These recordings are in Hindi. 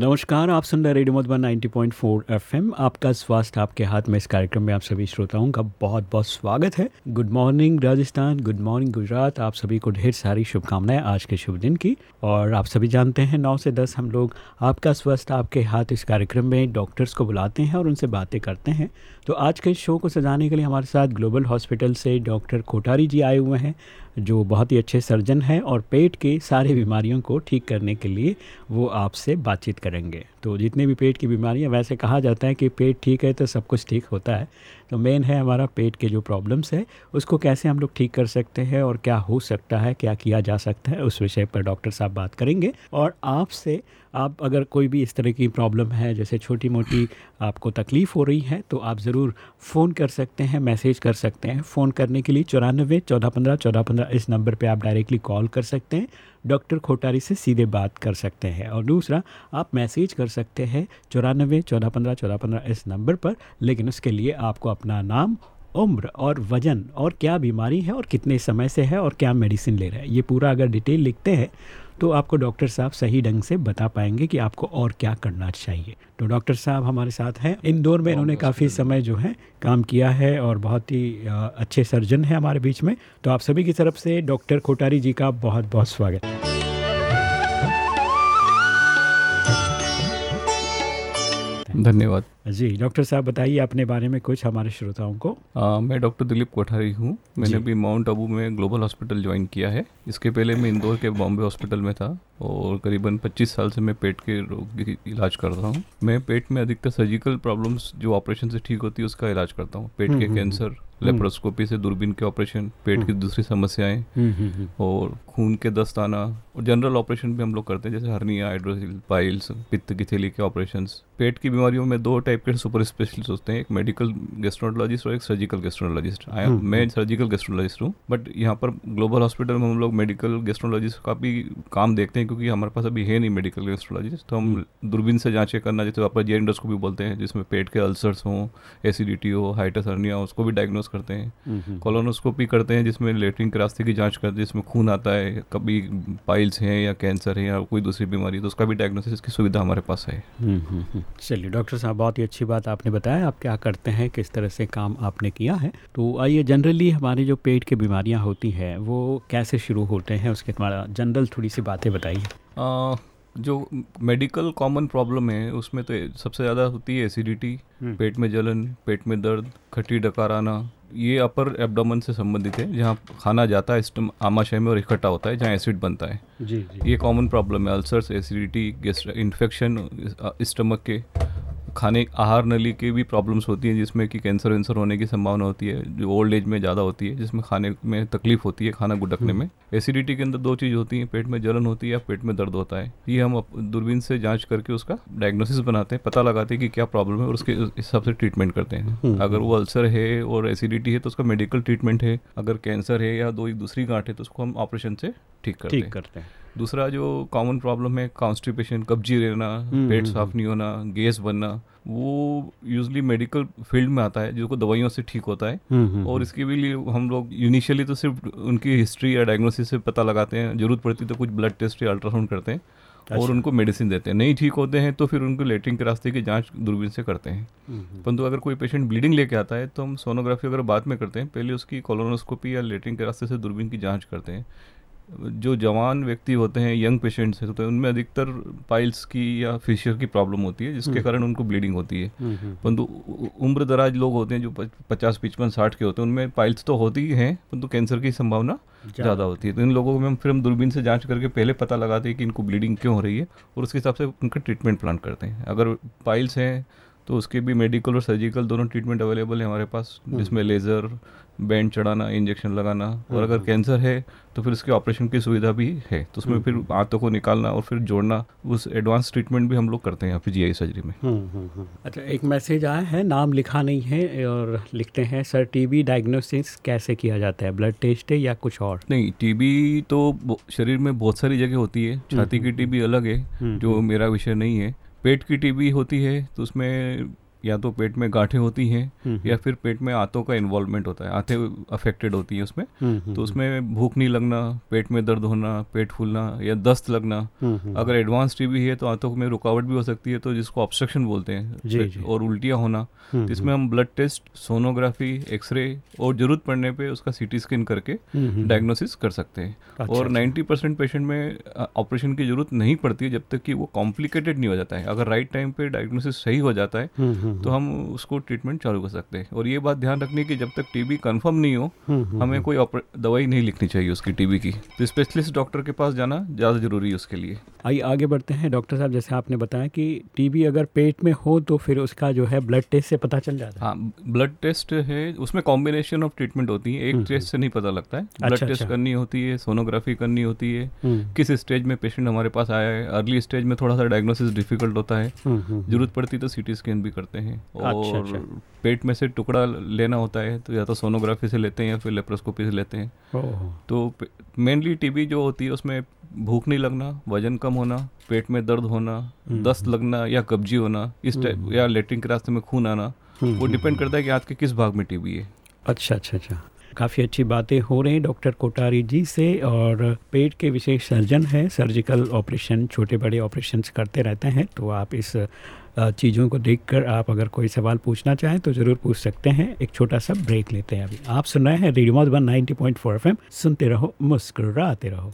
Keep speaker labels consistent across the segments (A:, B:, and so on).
A: नमस्कार, आप सुन रहे रेडियो मधुबन 90.4 एफएम। आपका स्वास्थ्य आपके हाथ में इस कार्यक्रम में आप सभी श्रोताओं का बहुत बहुत स्वागत है। Good morning Rajasthan. Good morning Gujarat. आप सभी को ढेर सारी शुभकामनाएँ आज के शुभ दिन की। और आप सभी जानते हैं 9 से 10 हम लोग आपका स्वास्थ्य आपके हाथ इस कार्यक्रम में डॉक्टर्स को बुलाते हैं और उनसे बातें करते हैं। तो आज के शो को सजाने के लिए हमारे साथ ग्लोबल हॉस्पिटल से डॉक्टर कोठारी जी आए हुए हैं। जो बहुत ही अच्छे सर्जन हैं और पेट के सारे बीमारियों को ठीक करने के लिए वो आपसे बातचीत करेंगे। तो जितने भी पेट की बीमारियाँ, वैसे कहा जाता है कि पेट ठीक है तो सब कुछ ठीक होता है। तो मेन है हमारा पेट के जो प्रॉब्लम्स है, उसको कैसे हम लोग ठीक कर सकते हैं और क्या हो सकता है, क्या किया जा सकता है, उस विषय पर डॉक्टर साहब बात करेंगे। और आपसे, आप अगर कोई भी इस तरह की प्रॉब्लम है, जैसे छोटी मोटी आपको तकलीफ़ हो रही है तो आप ज़रूर फ़ोन कर सकते हैं, मैसेज कर सकते हैं। फ़ोन करने के लिए चौरानबे चौदह पंद्रह चौदह पंद्रह इस नंबर पे आप डायरेक्टली कॉल कर सकते हैं। डॉक्टर खोटारी से सीधे बात कर सकते हैं। और दूसरा, आप मैसेज कर सकते हैं चौरानबे चौदह पंद्रह चौदह पंद्रह इस नंबर पर, लेकिन उसके लिए आपको अपना नाम, उम्र और वज़न और क्या बीमारी है और कितने समय से है और क्या मेडिसिन ले रहे हैं। ये पूरा अगर डिटेल लिखते हैं तो आपको डॉक्टर साहब सही ढंग से बता पाएँगे कि आपको और क्या करना चाहिए। तो डॉक्टर साहब हमारे साथ हैं। इंदौर में इन्होंने काफ़ी समय जो है काम किया है और बहुत ही अच्छे सर्जन हैं हमारे बीच में। तो आप सभी की तरफ़ से डॉक्टर कोटारी जी का बहुत बहुत स्वागत। है
B: धन्यवाद।
A: जी डॉक्टर साहब बताइए अपने बारे में कुछ हमारे श्रोताओं को।
B: आ, मैं डॉक्टर दिलीप कोठारी हूँ। मैंने भी माउंट अबू में ग्लोबल हॉस्पिटल ज्वाइन किया है। इसके पहले मैं इंदौर के बॉम्बे हॉस्पिटल में था और करीबन 25 साल से मैं पेट के रोग की इलाज कर रहा हूँ। मैं पेट में अधिकतर सर्जिकल प्रॉब्लम्स जो ऑपरेशन से ठीक होती है उसका इलाज करता हूँ। पेट के कैंसर लेप्रोस्कोपी से दूरबीन के ऑपरेशन पेट की दूसरी समस्याएँ और खून के दस्त आना और जनरल ऑपरेशन भी हम लोग करते हैं जैसे हर्निया हाइड्रोसिल पाइल्स पित्त की थैली के ऑपरेशन पेट की बीमारियों में दो टाइप के सुपर स्पेशलिस्ट होते हैं एक मेडिकल गेस्ट्रोलॉजिस्ट और एक सर्जिकल गेस्ट्रोलॉजिस्ट आई एम मैं सर्जिकल गेस्ट्रोलॉजिस्ट हूँ बट यहाँ पर ग्लोबल हॉस्पिटल में हम लोग मेडिकल गेस्ट्रोलॉजिस्ट का भी काम देखते हैं क्योंकि हमारे पास अभी है नहीं मेडिकल गेस्ट्रोलॉजिस्ट तो हम दूरबीन से जांचें करना जैसे आप जे भी बोलते हैं जिसमें पेट के अल्सर्स हों एसिडिटी हो हाइटस हर्निया हो उसको भी डायग्नोस करते हैं। कोलोनोस्कोपी करते हैं जिसमें लेटरिन के रास्ते की जाँच करते हैं जिसमें खून आता है कभी पाइल्स हैं या कैंसर है या कोई दूसरी बीमारी तो उसका भी डायग्नोसिस की सुविधा हमारे पास है।
A: चलिए डॉक्टर साहब बहुत ही अच्छी बात आपने बताया आप क्या करते हैं किस तरह से काम आपने किया है। तो आइए जनरली हमारे जो पेट की बीमारियाँ होती हैं वो कैसे शुरू होते हैं उसके हमारा जनरल थोड़ी सी बातें बताइए।
B: जो मेडिकल कॉमन प्रॉब्लम है उसमें तो सबसे ज़्यादा होती है एसिडिटी पेट में जलन पेट में दर्द खट्टी डकार आना ये अपर एब्डोमन से संबंधित है जहाँ खाना जाता है आमाशय में और इकट्ठा होता है जहाँ एसिड बनता है। जी जी। ये कॉमन प्रॉब्लम है अल्सर्स एसिडिटी इन्फेक्शन स्टमक के खाने आहार नली की भी प्रॉब्लम्स होती हैं जिसमें कि कैंसर वेंसर होने की संभावना होती है जो ओल्ड एज में ज़्यादा होती है जिसमें खाने में तकलीफ़ होती है खाना गुडकने में। एसिडिटी के अंदर दो चीज़ होती है पेट में जलन होती है या पेट में दर्द होता है। ये हम दूरबीन से जाँच करके उसका डायग्नोसिस बनाते हैं पता लगाते हैं कि क्या प्रॉब्लम है और उसके हिसाब से ट्रीटमेंट करते हैं। हम्म। अगर वो अल्सर है और एसिडिटी है तो उसका मेडिकल ट्रीटमेंट है। अगर कैंसर है या दो एक दूसरी गांठ है तो उसको हम ऑपरेशन से ठीक करते हैं। दूसरा जो कॉमन प्रॉब्लम है कॉन्स्टिपेशन कब्जी रहना हम्म, पेट हम्म, साफ़ नहीं होना गैस बनना वो यूजली मेडिकल फ़ील्ड में आता है जिसको दवाइयों से ठीक होता है। हम्म, और इसके भी लिए हम लोग इनिशियली तो सिर्फ़ उनकी हिस्ट्री या डायग्नोसिस से पता लगाते हैं। ज़रूरत पड़ती तो कुछ ब्लड टेस्ट या अल्ट्रासाउंड करते हैं। अच्छा। और उनको मेडिसिन देते हैं। नहीं ठीक होते हैं तो फिर उनको लेटरिन के रास्ते की जाँच दूरबीन से करते हैं। परंतु अगर कोई पेशेंट ब्लीडिंग लेके आता है तो हम सोनोग्राफी अगर बाद में करते हैं पहले उसकी कॉलोनोस्कोपी या लेटरिन के रास्ते से दूरबीन की जाँच करते हैं। जो जवान व्यक्ति होते हैं यंग पेशेंट्स हैं तो उनमें अधिकतर पाइल्स की या फिशर की प्रॉब्लम होती है जिसके हम्म। कारण उनको ब्लीडिंग होती है हम्म, हम्म। परंतु उम्र दराज लोग होते हैं जो पचास पिचपन साठ के होते हैं उनमें पाइल्स तो होती ही हैं परंतु कैंसर की संभावना ज़्यादा होती है तो इन लोगों में हम फिर हम दूरबीन से जाँच करके पहले पता लगाते हैं कि इनको ब्लीडिंग क्यों हो रही है और उसके हिसाब से उनका ट्रीटमेंट प्लान करते हैं अगर पाइल्स हैं तो उसके भी मेडिकल और सर्जिकल दोनों ट्रीटमेंट अवेलेबल है हमारे पास जिसमें लेज़र बैंड चढ़ाना इंजेक्शन लगाना और अगर कैंसर है तो फिर उसके ऑपरेशन की सुविधा भी है। तो उसमें फिर आंतों को निकालना और फिर जोड़ना उस एडवांस ट्रीटमेंट भी हम लोग करते हैं यहाँ पे जी सर्जरी में।
A: हम्म, हम्म, हम्म। अच्छा एक मैसेज आया है नाम लिखा नहीं है और लिखते हैं सर टीबी डायग्नोसिस कैसे किया जाता है? ब्लड टेस्ट है या कुछ और?
B: नहीं टीबी तो शरीर में बहुत सारी जगह होती है छाती की टीबी अलग है जो मेरा विषय नहीं है। पेट की टीबी होती है तो उसमें या तो पेट में गांठें होती हैं या फिर पेट में आंतों का इन्वॉल्वमेंट होता है आंतें अफेक्टेड होती हैं उसमें
A: हम्म,
B: तो उसमें भूख नहीं लगना पेट में दर्द होना पेट फूलना या दस्त लगना
A: हम्म,
B: अगर एडवांस टीबी है तो आंतों में रुकावट भी हो सकती है तो जिसको ऑब्स्ट्रक्शन बोलते हैं
A: जी।
B: और उल्टियाँ होना
A: हम्म,
B: तो इसमें हम ब्लड टेस्ट सोनोग्राफी एक्सरे और ज़रूरत पड़ने पर उसका सीटी स्कैन करके
A: हम्म, हम्म।
B: डायग्नोसिस कर सकते हैं।
A: अच्छा,
B: और नाइन्टी परसेंट पेशेंट में ऑपरेशन की ज़रूरत नहीं पड़ती है जब तक कि वो कॉम्प्लिकेटेड नहीं हो जाता है। अगर राइट टाइम पे डायग्नोसिस सही हो जाता है
A: हम्म, हम्म,
B: तो हम उसको ट्रीटमेंट चालू कर सकते हैं। और ये बात ध्यान रखनी कि जब तक टीबी कंफर्म नहीं हो हमें कोई दवाई नहीं लिखनी चाहिए उसकी टीबी की। तो स्पेशलिस्ट डॉक्टर के पास जाना ज़्यादा ज़रूरी है उसके लिए।
A: आइए आगे बढ़ते हैं। डॉक्टर साहब जैसे आपने बताया कि टीबी अगर पेट में हो तो फिर उसका जो है ब्लड टेस्ट से पता चल जाता है।
B: हाँ ब्लड टेस्ट है उसमें कॉम्बिनेशन ऑफ़ ट्रीटमेंट होती है। एक टेस्ट से नहीं पता लगता है। ब्लड
A: अच्छा,
B: टेस्ट
A: अच्छा।
B: करनी होती है सोनोग्राफी करनी होती है।
A: हम्म,
B: किस स्टेज में पेशेंट हमारे पास आया है। अर्ली स्टेज में थोड़ा सा डायग्नोसिस डिफ़िकल्ट होता है। ज़रूरत पड़ती तो सीटी स्कैन भी करते हैं।
A: अच्छा,
B: और
A: अच्छा।
B: पेट में से टुकड़ा लेना होता है तो या तो सोनोग्राफी से लेते हैं या फिर लेप्रोस्कोपी से लेते हैं। तो मेनली टीबी जो होती है उसमें भूख नहीं लगना वज़न कम होना पेट में दर्द होना
A: हम्म।
B: दस्त लगना या कब्जी होना इस टाइप या लेटरिन के रास्ते में खून आना
A: हम्म,
B: वो डिपेंड करता है कि आपके किस भाग में टीबी है।
A: अच्छा अच्छा अच्छा। काफ़ी अच्छी बातें हो रही हैं डॉक्टर कोटारी जी से और पेट के विशेष सर्जन हैं सर्जिकल ऑपरेशन छोटे बड़े ऑपरेशंस करते रहते हैं तो आप इस चीज़ों को देखकर आप अगर कोई सवाल पूछना चाहें तो ज़रूर पूछ सकते हैं। एक छोटा सा ब्रेक लेते हैं अभी। आप सुन रहे हैं रेडियो मधुबन 90.4 एफएम। सुनते रहो, मुस्कुराते रहो।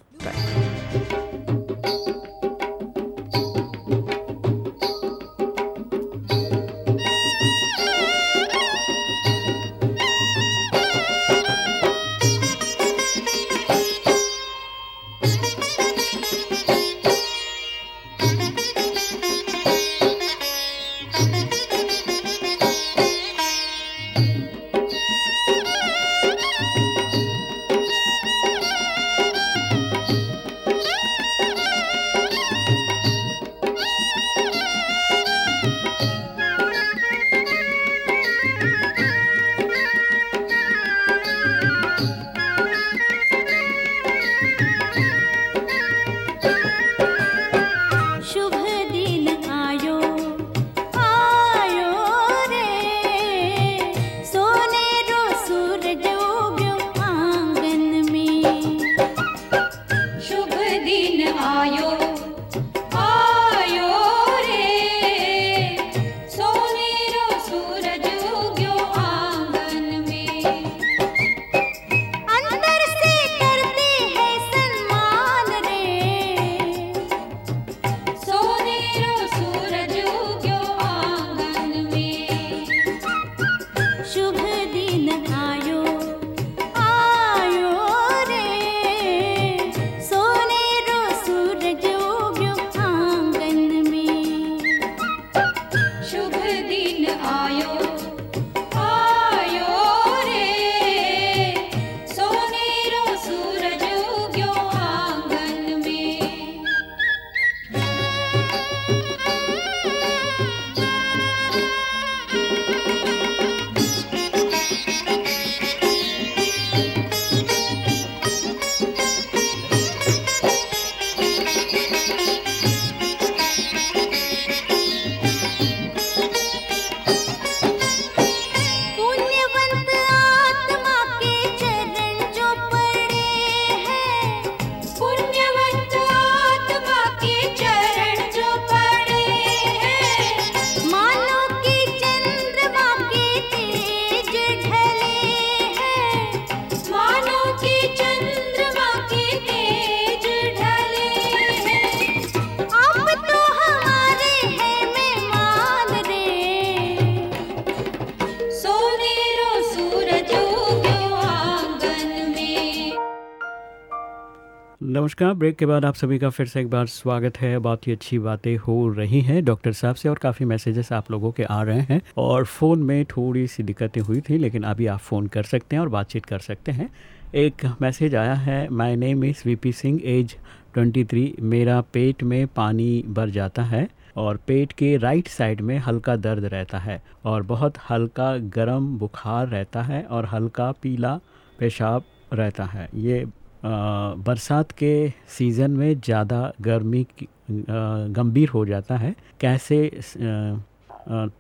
A: नमस्कार, ब्रेक के बाद आप सभी का फिर से एक बार स्वागत है। बहुत ही अच्छी बातें हो रही हैं डॉक्टर साहब से और काफ़ी मैसेजेस आप लोगों के आ रहे हैं। और फ़ोन में थोड़ी सी दिक्कतें हुई थी, लेकिन अभी आप फ़ोन कर सकते हैं और बातचीत कर सकते हैं। एक मैसेज आया है my name is VP Singh age 23 मेरा पेट में पानी भर जाता है और पेट के राइट साइड में हल्का दर्द रहता है और बहुत हल्का गर्म बुखार रहता है और हल्का पीला पेशाब रहता है। ये बरसात के सीज़न में ज़्यादा गर्मी गंभीर हो जाता है। कैसे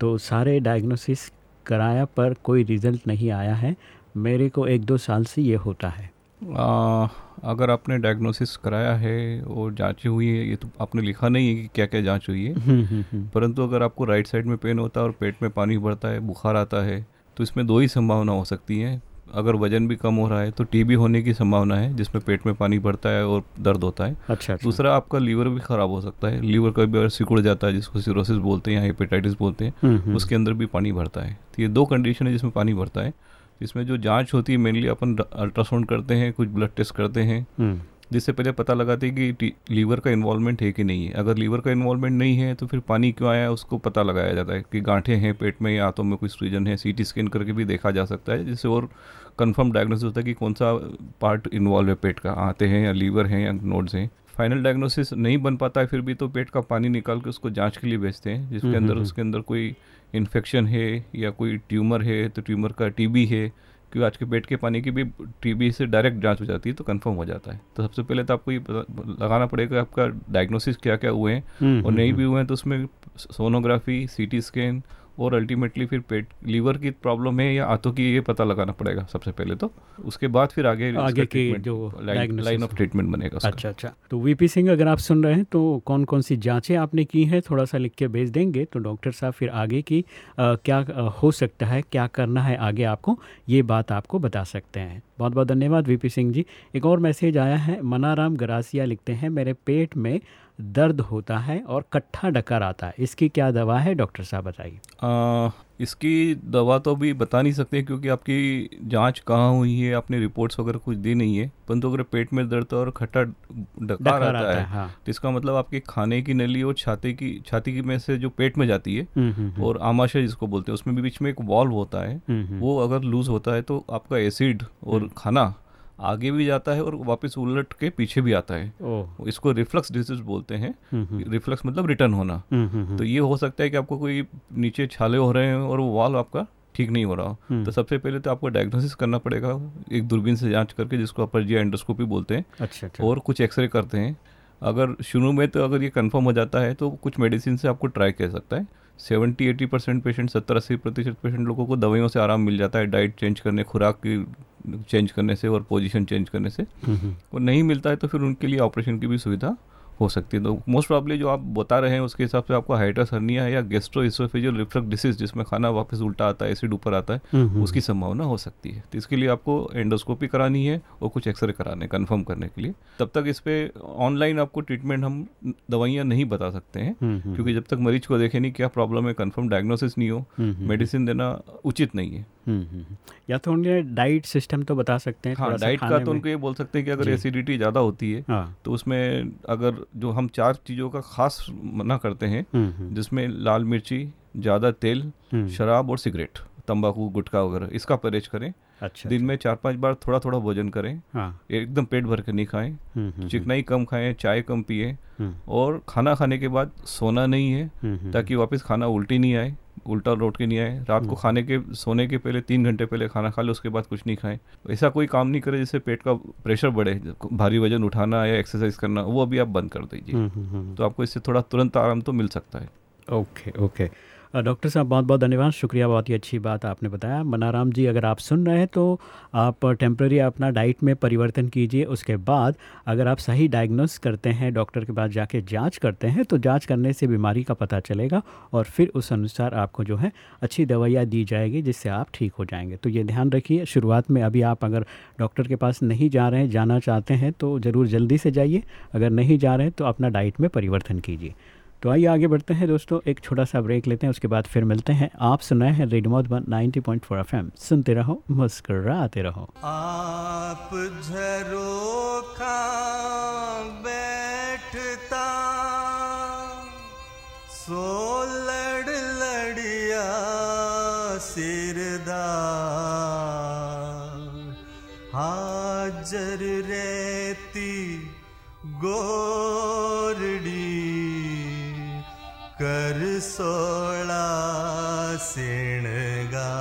A: तो सारे डायग्नोसिस कराया पर कोई रिज़ल्ट नहीं आया है। मेरे को एक दो साल से ये होता है।
B: आ, अगर आपने डायग्नोसिस कराया है और जांचें हुई है ये तो आपने लिखा नहीं है कि क्या क्या जाँच हुई है। हम्म, हम्म, हम्म। परंतु अगर आपको राइट साइड में पेन होता है और पेट में पानी भरता है बुखार आता है तो इसमें दो ही संभावना हो सकती हैं। अगर वज़न भी कम हो रहा है तो टीबी होने की संभावना है जिसमें पेट में पानी भरता है और दर्द होता है।
A: अच्छा, अच्छा।
B: दूसरा आपका लीवर भी खराब हो सकता है। लीवर कभी अगर सिकुड़ जाता है जिसको सिरोसिस बोलते हैं या हेपेटाइटिस बोलते हैं उसके अंदर भी पानी भरता है। तो ये दो कंडीशन है जिसमें पानी भरता है। इसमें जो जाँच होती है मेनली अपन अल्ट्रासाउंड करते हैं कुछ ब्लड टेस्ट करते हैं। हम्म। जिससे पहले पता लगाते हैं कि लीवर का इन्वॉल्वमेंट है कि नहीं है। अगर लीवर का इन्वॉल्वमेंट नहीं है तो फिर पानी क्यों आया उसको पता लगाया जाता है कि गांठें हैं पेट में या आंतों में कुछ रीजन है। सीटी स्कैन करके भी देखा जा सकता है जिससे और कंफर्म डायग्नोसिस होता है कि कौन सा पार्ट इन्वॉल्व है पेट का आते हैं या लीवर हैं या नोड्स हैं। फाइनल डायग्नोसिस नहीं बन पाता है फिर भी तो पेट का पानी निकाल के उसको जाँच के लिए भेजते हैं जिसके हम्म, अंदर हम्म, उसके अंदर कोई इन्फेक्शन है या कोई ट्यूमर है तो ट्यूमर का टीबी है क्योंकि आज के पेट के पानी की भी टीबी से डायरेक्ट जाँच हो जाती है तो कंफर्म हो जाता है। तो सबसे पहले तो आपको ये लगाना पड़ेगा आपका डायग्नोसिस क्या क्या हुए हैं। हम्म, और नहीं भी हुए हैं तो उसमें सोनोग्राफी सीटी स्कैन और अल्टीमेटली फिर पेट लीवर की प्रॉब्लम है या आंतों की ये पता लगाना पड़ेगा सबसे पहले तो। उसके बाद फिर आगे
A: आगे की जो
B: लाइन ऑफ़ ट्रीटमेंट बनेगा
A: अच्छा अच्छा। तो वीपी सिंह अगर आप सुन रहे हैं तो कौन कौन सी जांचें आपने की हैं थोड़ा सा लिख के भेज देंगे तो डॉक्टर साहब फिर आगे की आ, क्या हो सकता है क्या करना है आगे आपको ये बात आपको बता सकते हैं। बहुत बहुत धन्यवाद वीपी सिंह जी। एक और मैसेज आया है मनाराम गरासिया लिखते हैं मेरे पेट में दर्द होता है और कट्ठा डकर आता है। इसकी क्या दवा है? डॉक्टर साहब बताइए।
B: इसकी दवा तो अभी बता नहीं सकते क्योंकि आपकी जाँच कहाँ हुई है आपने रिपोर्ट्स वगैरह कुछ दी नहीं है। परंतु अगर पेट में दर्द और खट्टा डकार आता है, है हाँ। तो इसका मतलब आपके खाने की नली और छाती की छाती की में से जो पेट में जाती है हम्म, हम्म, हम्म। और आमाशय जिसको बोलते हैं उसमें भी बीच में एक वॉल्व होता है वो अगर लूज होता है तो आपका एसिड और खाना आगे भी जाता है और वापस उलट के पीछे भी आता है। इसको रिफ्लक्स डिज़ीज़ बोलते हैं। रिफ्लक्स मतलब रिटर्न होना। तो ये हो सकता है कि आपको कोई नीचे छाले हो रहे हैं और वो वाल आपका ठीक नहीं हो रहा हो। तो सबसे पहले तो आपको डायग्नोसिस करना पड़ेगा एक दूरबीन से जाँच करके जिसको अपर एंडोस्कोपी बोलते हैं।
A: अच्छा, अच्छा।
B: और कुछ एक्सरे करते हैं। अगर शुरू में तो अगर ये कंफर्म हो जाता है तो कुछ मेडिसिन से आपको ट्राई कर सकता है। सेवेंटी एटी परसेंट पेशेंट सत्तर अस्सी प्रतिशत पेशेंट लोगों को दवाइयों से आराम मिल जाता है डाइट चेंज करने खुराक की चेंज करने से और पोजीशन चेंज करने से। और नहीं मिलता है तो फिर उनके लिए ऑपरेशन की भी सुविधा हो सकती है। तो मोस्ट प्रॉब्ली जो आप बता रहे हैं उसके हिसाब से आपको हाइड्रस हर्निया है या गेस्ट्रो इसोफेजियल रिफ्लक्स डिसीज जिसमें खाना वापस उल्टा आता है एसिड ऊपर आता है उसकी। संभावना हो सकती है। तो इसके लिए आपको एंडोस्कोपी करानी है और कुछ एक्सरे कराने कन्फर्म करने के लिए। तब तक इस पर ऑनलाइन आपको ट्रीटमेंट हम दवाइयाँ नहीं बता सकते हैं क्योंकि जब तक मरीज़ को देखे नहीं क्या प्रॉब्लम है कन्फर्म डायग्नोसिस नहीं हो मेडिसिन देना उचित नहीं है।
A: या तो उन्हें डाइट सिस्टम तो बता सकते हैं
B: हाँ डाइट का तो उनको ये बोल सकते हैं कि अगर एसिडिटी ज़्यादा होती है हाँ। तो उसमें अगर जो हम चार चीज़ों का खास मना करते हैं जिसमें लाल मिर्ची ज़्यादा तेल शराब और सिगरेट। तंबाकू गुटखा वगैरह इसका परहेज करें। अच्छा दिन अच्छा। में चार पाँच बार थोड़ा थोड़ा भोजन करें। हाँ। एकदम पेट भर के नहीं खाएँ। चिकनाई कम खाएँ चाय कम पिए और खाना खाने के बाद सोना नहीं है ताकि वापस खाना उल्टी नहीं आए उल्टा लौट के नहीं आए। रात को हम्म। खाने के सोने के पहले तीन घंटे पहले खाना खा ले उसके बाद कुछ नहीं खाएँ। ऐसा कोई काम नहीं करे जिससे पेट का प्रेशर बढ़े भारी वज़न उठाना या एक्सरसाइज करना वो अभी आप बंद कर दीजिए। हम्म, हम्म, तो आपको इससे थोड़ा तुरंत आराम तो मिल सकता है।
A: Okay okay. डॉक्टर साहब बहुत बहुत धन्यवाद। शुक्रिया, बहुत ही अच्छी बात आपने बताया। मनाराम जी, अगर आप सुन रहे हैं तो आप टेम्प्रेरी अपना डाइट में परिवर्तन कीजिए। उसके बाद अगर आप सही डायग्नोस करते हैं, डॉक्टर के पास जाके जाँच करते हैं तो जाँच करने से बीमारी का पता चलेगा और फिर उस अनुसार आपको जो है अच्छी दवाइयाँ दी जाएगी, जिससे आप ठीक हो जाएँगे। तो ये ध्यान रखिए। शुरुआत में अभी आप अगर डॉक्टर के पास नहीं जा रहे हैं, जाना चाहते हैं तो ज़रूर जल्दी से जाइए। अगर नहीं जा रहे हैं तो अपना डाइट में परिवर्तन कीजिए। तो आइए आगे बढ़ते हैं दोस्तों, एक छोटा सा ब्रेक लेते हैं, उसके बाद फिर मिलते हैं। आप सुनाए हैं रेडियो मधुबन 90.4 पॉइंट सुनते रहो, मुस्कराते रहो।
C: आप झरोखा बैठता सो लड़ लड़िया सिरदा। हाजर गोरडी सिणगा।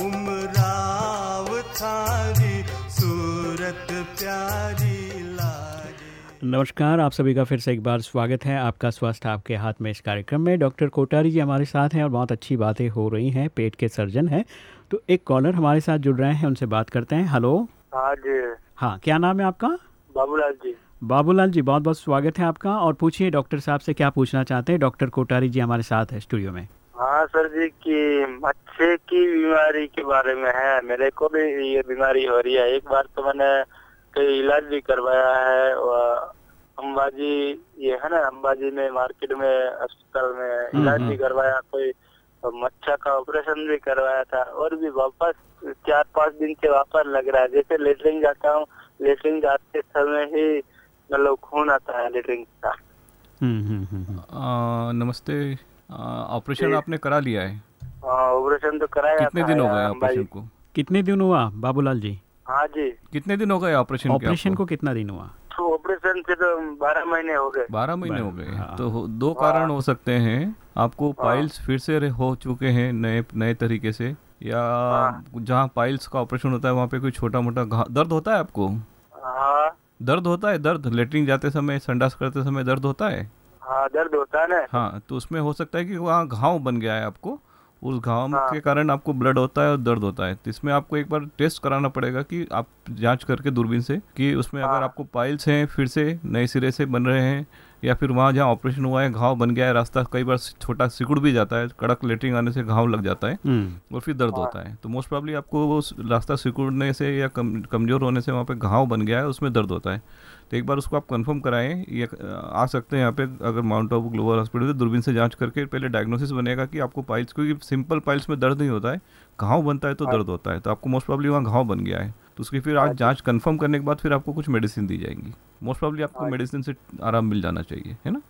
C: उमराव थारी, सूरत प्यारी
A: नमस्कार, आप सभी का फिर से एक बार स्वागत है आपका स्वास्थ्य आपके हाथ में इस कार्यक्रम में। डॉक्टर कोटारी जी हमारे साथ हैं और बहुत अच्छी बातें हो रही हैं। पेट के सर्जन हैं। तो एक कॉलर हमारे साथ जुड़ रहे हैं उनसे बात करते हैं। हेलो
D: हाँ जी।
A: हाँ क्या नाम है आपका?
D: बाबूलाल जी।
A: बाबूलाल जी बहुत बहुत स्वागत है आपका। और पूछिए डॉक्टर साहब से क्या पूछना चाहते हैं? डॉक्टर कोटारी जी हमारे साथ है स्टूडियो में।
D: हाँ सर जी की मच्छे की बीमारी के बारे में है। मेरे को भी ये बीमारी हो रही है। एक बार तो मैंने कई इलाज भी करवाया है। और अंबाजी ये है ना अम्बाजी में मार्केट में अस्पताल में इलाज भी करवाया। कोई मच्छा का ऑपरेशन भी करवाया था और भी वापस चार पाँच दिन से वापस लग रहा है। जैसे लेटरिन जाता हूँ लेटरिन जाते समय ही मतलब खून आता है लेटरिन का।
A: हम्म हम्म हम्म।
B: आ, नमस्ते। ऑपरेशन आपने करा लिया है?
D: हाँ, ऑपरेशन तो कराया
B: कितने दिन हो गए ऑपरेशन को?
A: कितने दिन हुआ बाबूलाल जी?
D: हाँ जी।
B: कितने दिन हो गए ऑपरेशन
A: ऑपरेशन को कितना दिन हुआ?
D: तो ऑपरेशन से तो बारह महीने हो गए।
B: बारह महीने हो गए।
A: हाँ।
B: तो हो- दो कारण हो सकते हैं। आपको पाइल्स फिर से हो चुके हैं नए नए तरीके से। या जहाँ पाइल्स का ऑपरेशन होता है वहाँ पे कोई छोटा मोटा दर्द होता है आपको?
D: हाँ।
B: दर्द होता है दर्द? लेटरिन जाते समय संडास करते समय दर्द होता है?
D: हाँ दर्द होता है ना।
B: हाँ तो उसमें हो सकता है कि वहाँ घाव बन गया है आपको। उस घाव
D: हाँ।
B: के कारण आपको ब्लड होता है और दर्द होता है तो इसमें आपको एक बार टेस्ट कराना पड़ेगा कि आप जाँच करके दूरबीन से कि उसमें हाँ। अगर आपको पाइल्स हैं फिर से नए सिरे से बन रहे हैं या फिर वहाँ जहाँ ऑपरेशन हुआ है घाव बन गया है रास्ता कई बार छोटा सिकुड़ भी जाता है कड़क लेटरिंग आने से घाव लग जाता है
A: हम्म।
B: और फिर दर्द होता है। तो मोस्ट प्रॉब्ली आपको वो रास्ता सिकुड़ने से या कम कमज़ोर होने से वहाँ पे घाव बन गया है उसमें दर्द होता है। तो एक बार उसको आप कंफर्म कराएँ ये आ सकते हैं यहाँ पे अगर माउंट आबू ग्लोबल हॉस्पिटल से दूरबीन से जाँच करके पहले डायग्नोसिस बनेगा कि आपको पाइल्स क्योंकि सिंपल पाइल्स में दर्द नहीं होता है घाव बनता है तो दर्द होता है। तो आपको मोस्ट प्रॉब्ली वहाँ घाव बन गया है। तो उसकी फिर आज जाँच कंफर्म करने के बाद फिर आपको कुछ मेडिसिन दी जाएँगी। मोस्ट प्रॉब्ली आपको मेडिसिन से आराम मिल जाना चाहिए है ना?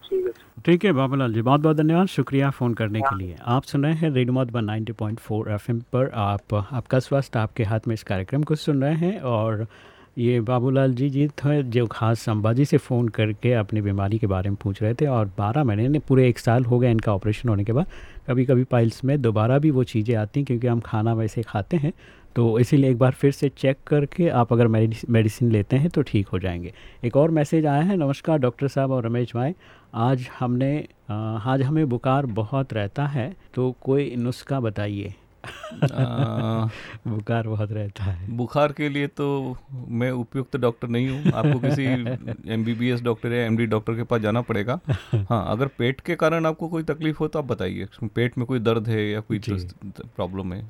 D: ठीक है
A: बाबूलाल जी बहुत बहुत धन्यवाद। शुक्रिया फ़ोन करने के लिए। आप सुन रहे हैं रेडियो मधुबन 90.4 एफएम पर। आप आपका स्वास्थ्य आपके हाथ में इस कार्यक्रम को सुन रहे हैं और ये बाबूलाल जी जी थे जो खास संभाजी से फ़ोन करके अपनी बीमारी के बारे में पूछ रहे थे और 12 महीने ने पूरे एक साल हो गए इनका ऑपरेशन होने के बाद। कभी कभी पाइल्स में दोबारा भी वो चीज़ें आती हैं क्योंकि हम खाना वैसे खाते हैं तो इसीलिए एक बार फिर से चेक करके आप अगर मेडिसिन लेते हैं तो ठीक हो जाएँगे। एक और मैसेज आया है, नमस्कार डॉक्टर साहब और रमेश भाई। आज हमने आज हमें बुखार बहुत रहता है तो कोई नुस्खा बताइए। बुखार बहुत रहता है।
B: बुखार के लिए तो मैं उपयुक्त डॉक्टर नहीं हूँ। आपको किसी एमबीबीएस डॉक्टर या एमडी डॉक्टर के पास जाना पड़ेगा। हाँ अगर पेट के कारण आपको कोई तकलीफ़ हो तो आप बताइए। पेट में कोई दर्द है या कोई प्रॉब्लम है?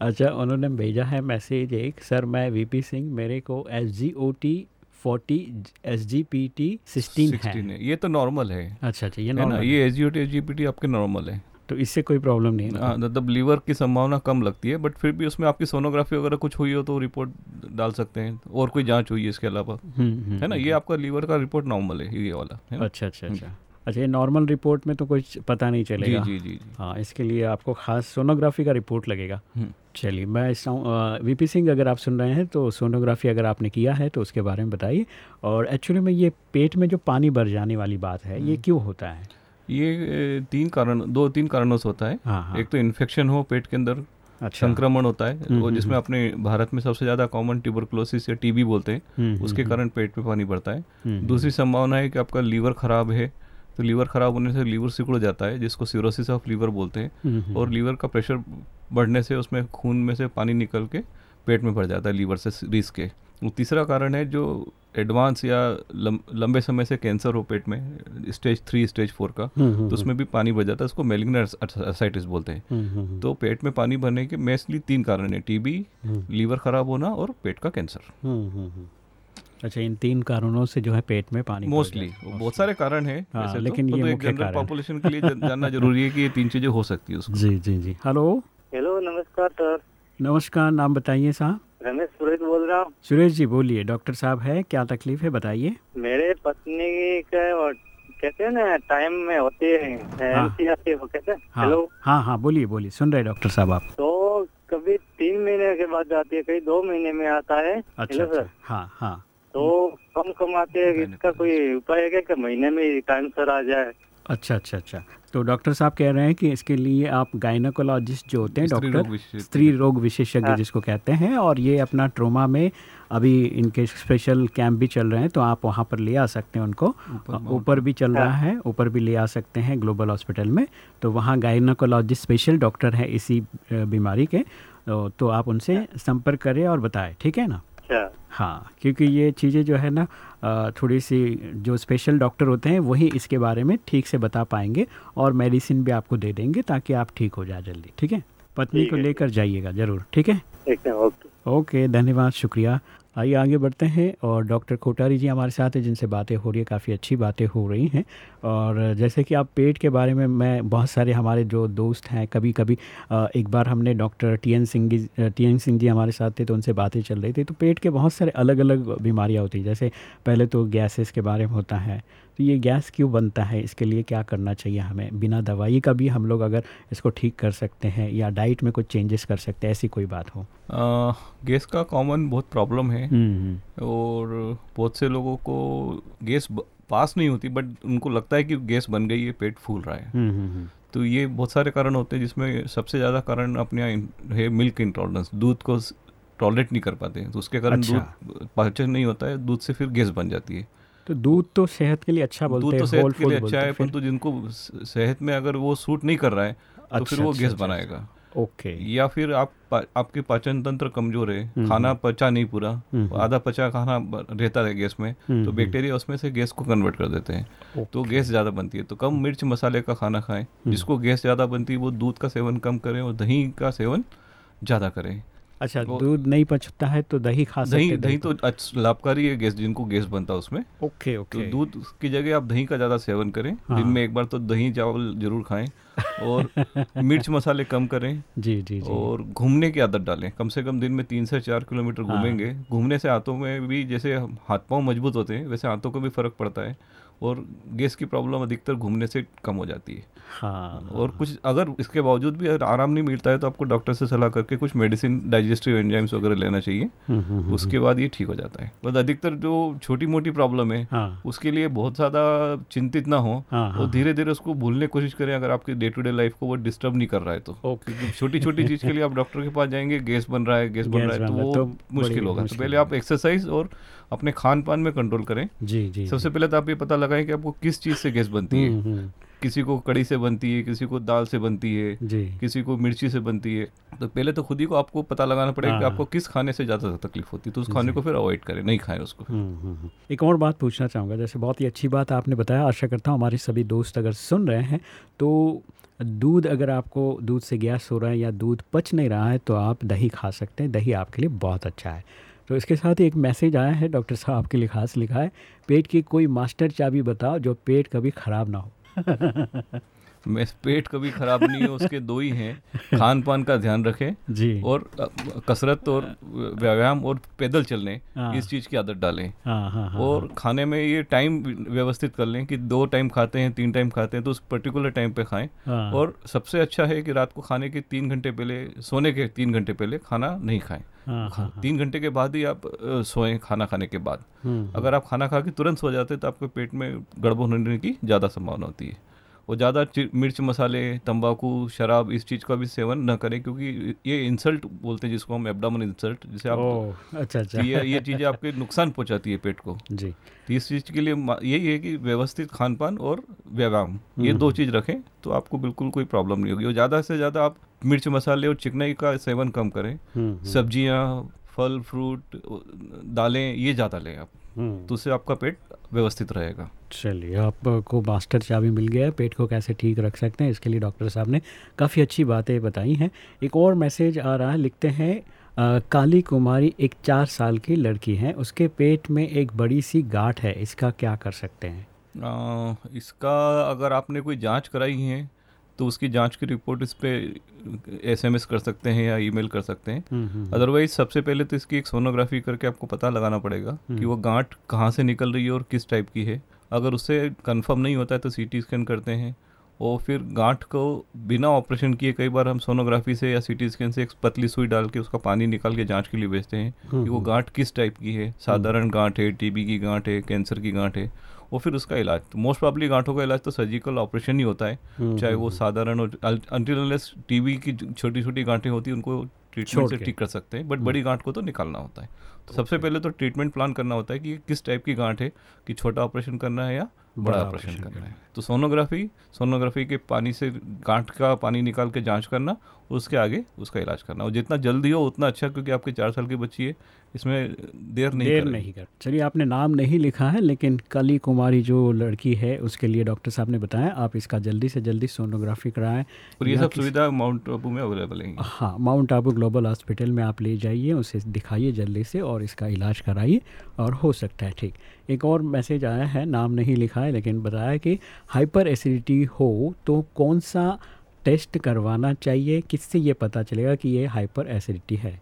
A: अच्छा उन्होंने भेजा है मैसेज एक सर मैं वीपी सिंह मेरे को S G O T forty S G P T sixteen है।
B: ये तो नॉर्मल है।
A: अच्छा अच्छा ये नॉर्मल
B: ये एस जी पी टी आपके नॉर्मल है।
A: तो इससे कोई प्रॉब्लम नहीं है
B: हाँ, मतलब लीवर की संभावना कम लगती है बट फिर भी उसमें आपकी सोनोग्राफी वगैरह कुछ हुई हो तो रिपोर्ट डाल सकते हैं और कोई जाँच हुई है इसके अलावा।
A: हम्म, हम्म,
B: है ना ये आपका लीवर का रिपोर्ट नॉर्मल है ये वाला है
A: अच्छा अच्छा अच्छा। अच्छा ये नॉर्मल रिपोर्ट में तो कुछ पता नहीं चलेगा।
B: जी जी जी।
A: हाँ इसके लिए आपको खास सोनोग्राफी का रिपोर्ट लगेगा।
B: हम्म।
A: चलिए मैं इस वीपी सिंह अगर आप सुन रहे हैं तो सोनोग्राफी अगर आपने किया है तो उसके बारे में बताइए। और एक्चुअली में ये पेट में जो पानी भर जाने वाली बात है
B: हम्म।
A: ये क्यों होता है?
B: ये तीन कारण दो तीन कारणों से होता है।
A: हाँ हाँ।
B: एक तो इन्फेक्शन हो पेट के अंदर
A: अच्छा।
B: संक्रमण होता है
A: हम्म,
B: और जिसमें अपने भारत में सबसे ज़्यादा कॉमन ट्यूबरकुलोसिस या टीबी बोलते हैं
A: हम्म,
B: उसके
A: हम्म,
B: कारण पेट में पानी बढ़ता है।
A: हम्म,
B: दूसरी संभावना है कि आपका लीवर खराब है तो लीवर खराब होने से लीवर सिकुड़ जाता है जिसको सिरोसिस ऑफ़ लीवर बोलते हैं
A: हम्म, हम्म,
B: और लीवर का प्रेशर बढ़ने से उसमें खून में से पानी निकल के पेट में भर जाता है लीवर से रिस्क के। तीसरा कारण है जो एडवांस या लम, लंबे समय से कैंसर हो पेट में स्टेज थ्री स्टेज फोर का
A: हम्म, हम्म,
B: तो उसमें भी पानी भर जाता है उसको मेलिग्नेंट असाइटिस बोलते हैं।
A: हम्म, हम्म, हम्म,
B: तो पेट में पानी भरने के मेस्टली तीन कारण है टीबी
A: हम्म,
B: लीवर खराब होना और पेट का कैंसर
A: हम्म, हम्म, हम्म। अच्छा इन तीन कारणों से जो है पेट में पानी
B: मोस्टली बहुत सारे कारण है
A: हाँ,
B: तो,
A: लेकिन ये
B: तो एक जनरल
A: कारण
B: पॉपुलेशन के लिए जानना ज़रूरी है कि ये तीन चीज़ें हो सकती है उसको।
A: जी जी जी। हेलो
D: हेलो नमस्कार सर
A: नमस्कार नाम बताइए साहब।
D: पुरोहित बोल रहा हूँ।
A: सुरेश जी बोलिए डॉक्टर साहब है क्या तकलीफ़ है बताइए।
D: मेरे पत्नी का वो कहते हैं ना टाइम में होती है
A: हाँ।
D: एमसी आती है वो कहते हैं
A: हाँ।
D: हेलो?
A: हाँ हाँ बोलिए बोलिए सुन रहे डॉक्टर साहब आप।
D: तो कभी तीन महीने के बाद जाती है कभी दो महीने में आता है।
A: अच्छा
D: हेलो
A: अच्छा।
D: सर
A: हाँ हाँ।
D: तो कम कम आते हैं इसका कोई उपाय है क्या महीने में ही टाइम सर आ जाए?
A: अच्छा अच्छा अच्छा। तो डॉक्टर साहब कह रहे हैं कि इसके लिए आप गायनोकोलॉजिस्ट जो होते हैं डॉक्टर स्त्री रोग विशेषज्ञ
D: हाँ।
A: जिसको कहते हैं और ये अपना ट्रोमा में अभी इनके स्पेशल कैंप भी चल रहे हैं तो आप वहाँ पर ले आ सकते हैं उनको। ऊपर भी चल रहा है। ऊपर भी ले आ सकते हैं ग्लोबल हॉस्पिटल में। तो वहाँ गायनोकोलॉजिस्ट स्पेशल डॉक्टर हैं इसी बीमारी के। तो, तो आप उनसे संपर्क करें और बताएँ ठीक है ना? हाँ क्योंकि ये चीज़ें जो है ना थोड़ी सी जो स्पेशल डॉक्टर होते हैं वही इसके बारे में ठीक से बता पाएँगे और मेडिसिन भी आपको दे देंगे ताकि आप ठीक हो जाए जल्दी ठीक है? पत्नी को लेकर जाइएगा ज़रूर ठीक है?
D: ठीक है ओके।
A: ओके धन्यवाद शुक्रिया। आइए आगे बढ़ते हैं और डॉक्टर कोटारी जी हमारे साथ हैं, जिनसे बातें हो रही है, काफ़ी अच्छी बातें हो रही हैं। और जैसे कि आप पेट के बारे में, मैं बहुत सारे हमारे जो दोस्त हैं कभी कभी एक बार हमने doctor T N Singh ji T N Singh ji हमारे साथ थे तो उनसे बातें चल रही थी तो पेट के बहुत सारे अलग अलग बीमारियाँ होती हैं। जैसे पहले तो गैसेस के बारे में होता है तो ये गैस क्यों बनता है? इसके लिए क्या करना चाहिए हमें? बिना दवाई का भी हम लोग अगर इसको ठीक कर सकते हैं या डाइट में कुछ चेंजेस कर सकते हैं ऐसी कोई बात हो?
B: आ, गैस का कॉमन बहुत प्रॉब्लम है।
A: हम्म हम्म।
B: और बहुत से लोगों को गैस पास नहीं होती बट उनको लगता है कि गैस बन गई है पेट फूल रहा है।
A: हम्म
B: तो ये बहुत सारे कारण होते हैं जिसमें सबसे ज़्यादा कारण अपने है मिल्क इंटॉलरेंस दूध को टॉलरेट नहीं कर पाते तो उसके कारण
A: अच्छा।
B: दूध पाचन नहीं होता है दूध से फिर गैस बन जाती है।
A: तो दूध तो सेहत के लिए अच्छा बोलते हैं दूध
B: तो सेहत के लिए अच्छा है परंतु जिनको सेहत में अगर वो सूट नहीं कर रहा है तो
A: अच्छा,
B: फिर वो
A: अच्छा,
B: गैस
A: अच्छा,
B: बनाएगा।
A: फिर। ओके
B: या फिर आप पा- आपके पाचन तंत्र कमज़ोर है खाना पचा नहीं पूरा
A: हम्म।
B: आधा पचा खाना रहता है गैस में
A: हम्म,
B: तो बैक्टीरिया उसमें से गैस को कन्वर्ट कर देते हैं। तो गैस ज़्यादा बनती है तो कम मिर्च मसाले का खाना खाएँ
A: हम्म।
B: जिसको गैस ज़्यादा बनती है वो दूध का सेवन कम करें और दही का सेवन ज़्यादा करें।
A: अच्छा दूध नहीं पचता है तो दही खा सकते
B: दही दही तो अच्छा- लाभकारी है गैस जिनको गैस बनता है उसमें।
A: Okay okay.
B: तो दूध की जगह आप दही का ज़्यादा सेवन करें।
A: हाँ।
B: दिन में एक बार तो दही चावल ज़रूर खाएँ और मिर्च मसाले कम करें
A: जी जी जी।
B: और घूमने की आदत डालें। कम से कम दिन में तीन से चार किलोमीटर
A: हाँ।
B: घूमेंगे। घूमने से हाथों में भी जैसे हाथ पाँव मज़बूत होते हैं वैसे हाथों को भी फ़र्क पड़ता है। और गैस की प्रॉब्लम अधिकतर घूमने से कम हो जाती है।
A: हाँ
B: और कुछ अगर इसके बावजूद भी अगर आराम नहीं मिलता है तो आपको डॉक्टर से सलाह करके कुछ मेडिसिन डाइजेस्टिव एंजाइम्स वगैरह लेना चाहिए।
A: हम्म, हम्म, हम्म,
B: उसके बाद ये ठीक हो जाता है। बस अधिकतर जो छोटी मोटी प्रॉब्लम है
A: हाँ।
B: उसके लिए बहुत ज़्यादा चिंतित ना हो
A: हाँ, हाँ,
B: और धीरे धीरे उसको भूलने की कोशिश करें। अगर आपकी डे टू डे लाइफ को वो डिस्टर्ब नहीं कर रहा है तो। छोटी छोटी चीज़ के लिए आप डॉक्टर के पास जाएँगे गैस बन रहा है गैस बन रहा है तो
A: है,
B: वो
A: तो
B: मुश्किल होगा। तो पहले आप एक्सरसाइज और अपने खान पान में कंट्रोल करें।
A: जी जी
B: सबसे पहले तो आप ये पता लगाएँ कि आपको किस चीज़ से गैस बनती है।
A: हम्म, हम्म,
B: किसी को कड़ी से बनती है किसी को दाल से बनती है किसी को मिर्ची से बनती है। तो पहले तो खुद ही को आपको पता लगाना पड़ेगा कि
A: हाँ।
B: आपको किस खाने से ज़्यादा तकलीफ़ होती है। तो उस खाने को फिर अवॉइड करें नहीं खाएँ उसको
A: हम्म। एक और बात पूछना चाहूँगा जैसे बहुत ही अच्छी बात आपने बताया। आशा करता हूँ हमारे सभी दोस्त अगर सुन रहे हैं तो दूध अगर आपको दूध से गैस हो रहा है या दूध पच नहीं रहा है तो आप दही खा सकते हैं। दही आपके लिए बहुत अच्छा है। तो इसके साथ एक मैसेज आया है, डॉक्टर साहब के लिए खास लिखा है, पेट की कोई मास्टर चाबी बताओ जो पेट कभी ख़राब ना हो।
B: मैं पेट कभी खराब नहीं है उसके दो ही हैं। खान पान का ध्यान रखें
A: जी।
B: और कसरत और व्यायाम और पैदल चलने
A: हाँ।
B: इस चीज़ की आदत डालें।
A: हाँ हाँ
B: और खाने में ये टाइम व्यवस्थित कर लें कि दो टाइम खाते हैं तीन टाइम खाते हैं तो उस पर्टिकुलर टाइम पे खाएँ। और सबसे अच्छा है कि रात को खाने के तीन घंटे पहले सोने के तीन घंटे पहले खाना नहीं खाएँ।
A: हाँ,
B: तीन घंटे के बाद ही आप सोएँ खाना खाने के बाद।
A: हम्म,
B: अगर आप खाना खा के तुरंत सो जाते हैं तो आपके पेट में गड़बड़ होने की ज़्यादा संभावना होती है। और ज़्यादा मिर्च मसाले तंबाकू शराब इस चीज़ का भी सेवन न करें क्योंकि ये इंसल्ट बोलते हैं जिसको हम एब्डामन इंसल्ट जिसे आप
A: ओह अच्छा अच्छा।
B: ये ये चीज़ें आपके नुकसान पहुंचाती है पेट को।
A: जी।
B: तो इस चीज़ के लिए यही है कि व्यवस्थित खान पान और व्यायाम ये दो चीज़ रखें तो आपको बिल्कुल कोई प्रॉब्लम नहीं होगी। और ज़्यादा से ज़्यादा आप मिर्च मसाले और चिकनाई का सेवन कम करें।
A: हम्म,
B: सब्ज़ियाँ फल फ्रूट दालें ये ज़्यादा लें आप।
A: हम्म।
B: तो उससे आपका पेट व्यवस्थित रहेगा।
A: चलिए आपको मास्टर चाबी मिल गया है पेट को कैसे ठीक रख सकते हैं इसके लिए डॉक्टर साहब ने काफ़ी अच्छी बातें बताई हैं। एक और मैसेज आ रहा है लिखते हैं अ, काली कुमारी एक चार साल की लड़की है उसके पेट में एक बड़ी सी गांठ है इसका क्या कर सकते हैं?
B: आ, इसका अगर आपने कोई जाँच कराई है तो उसकी जाँच की रिपोर्ट इस पे एसएमएस कर सकते हैं या ईमेल कर सकते हैं।
A: हम्म, हम्म,
B: अदरवाइज़ सबसे पहले तो इसकी एक सोनोग्राफी करके आपको पता लगाना पड़ेगा कि वो गांठ कहाँ से निकल रही है और किस टाइप की है। अगर उससे कंफर्म नहीं होता है तो सीटी स्कैन करते हैं और फिर गांठ को बिना ऑपरेशन किए कई बार हम सोनोग्राफी से या सीटी स्कैन से एक पतली सुई डाल के उसका पानी निकाल के जाँच के लिए भेजते हैं कि वो गांठ किस टाइप की है। साधारण गांठ है टीबी की गांठ है कैंसर की गांठ है। और फिर उसका इलाज। तो मोस्ट प्रॉब्ली गांठों का इलाज तो सर्जिकल ऑपरेशन ही होता है। चाहे वो साधारण और अंटिल टीबी की छोटी छोटी गांठें होती हैं उनको ट्रीटमेंट से ठीक कर सकते हैं बट बड़ी गांठ को तो निकालना होता है। तो सबसे पहले तो ट्रीटमेंट प्लान करना होता है कि किस टाइप की गांठ है कि छोटा ऑपरेशन करना है या बड़ा ऑपरेशन करना है। तो सोनोग्राफी सोनोग्राफी के पानी से गांठ का पानी निकाल के जाँच करना उसके आगे उसका इलाज करना। और जितना जल्दी हो उतना अच्छा क्योंकि आपकी चार साल की बच्ची है इसमें देर नहीं
A: देर
B: करें।
A: नहीं कर। चलिए आपने नाम नहीं लिखा है लेकिन कली कुमारी जो लड़की है उसके लिए डॉक्टर साहब ने बताया आप इसका जल्दी से जल्दी सोनोग्राफी कराएँ।
B: और ये सब सुविधा माउंट आबू में अवेलेबल है?
A: हाँ माउंट आबू ग्लोबल हॉस्पिटल में आप ले जाइए उसे दिखाइए जल्दी से और इसका इलाज कराइए और हो सकता है ठीक। एक और मैसेज आया है नाम नहीं लिखा है लेकिन बताया कि हाइपर एसिडिटी हो तो कौन सा टेस्ट करवाना चाहिए किससे ये पता चलेगा कि ये हाइपर एसिडिटी है?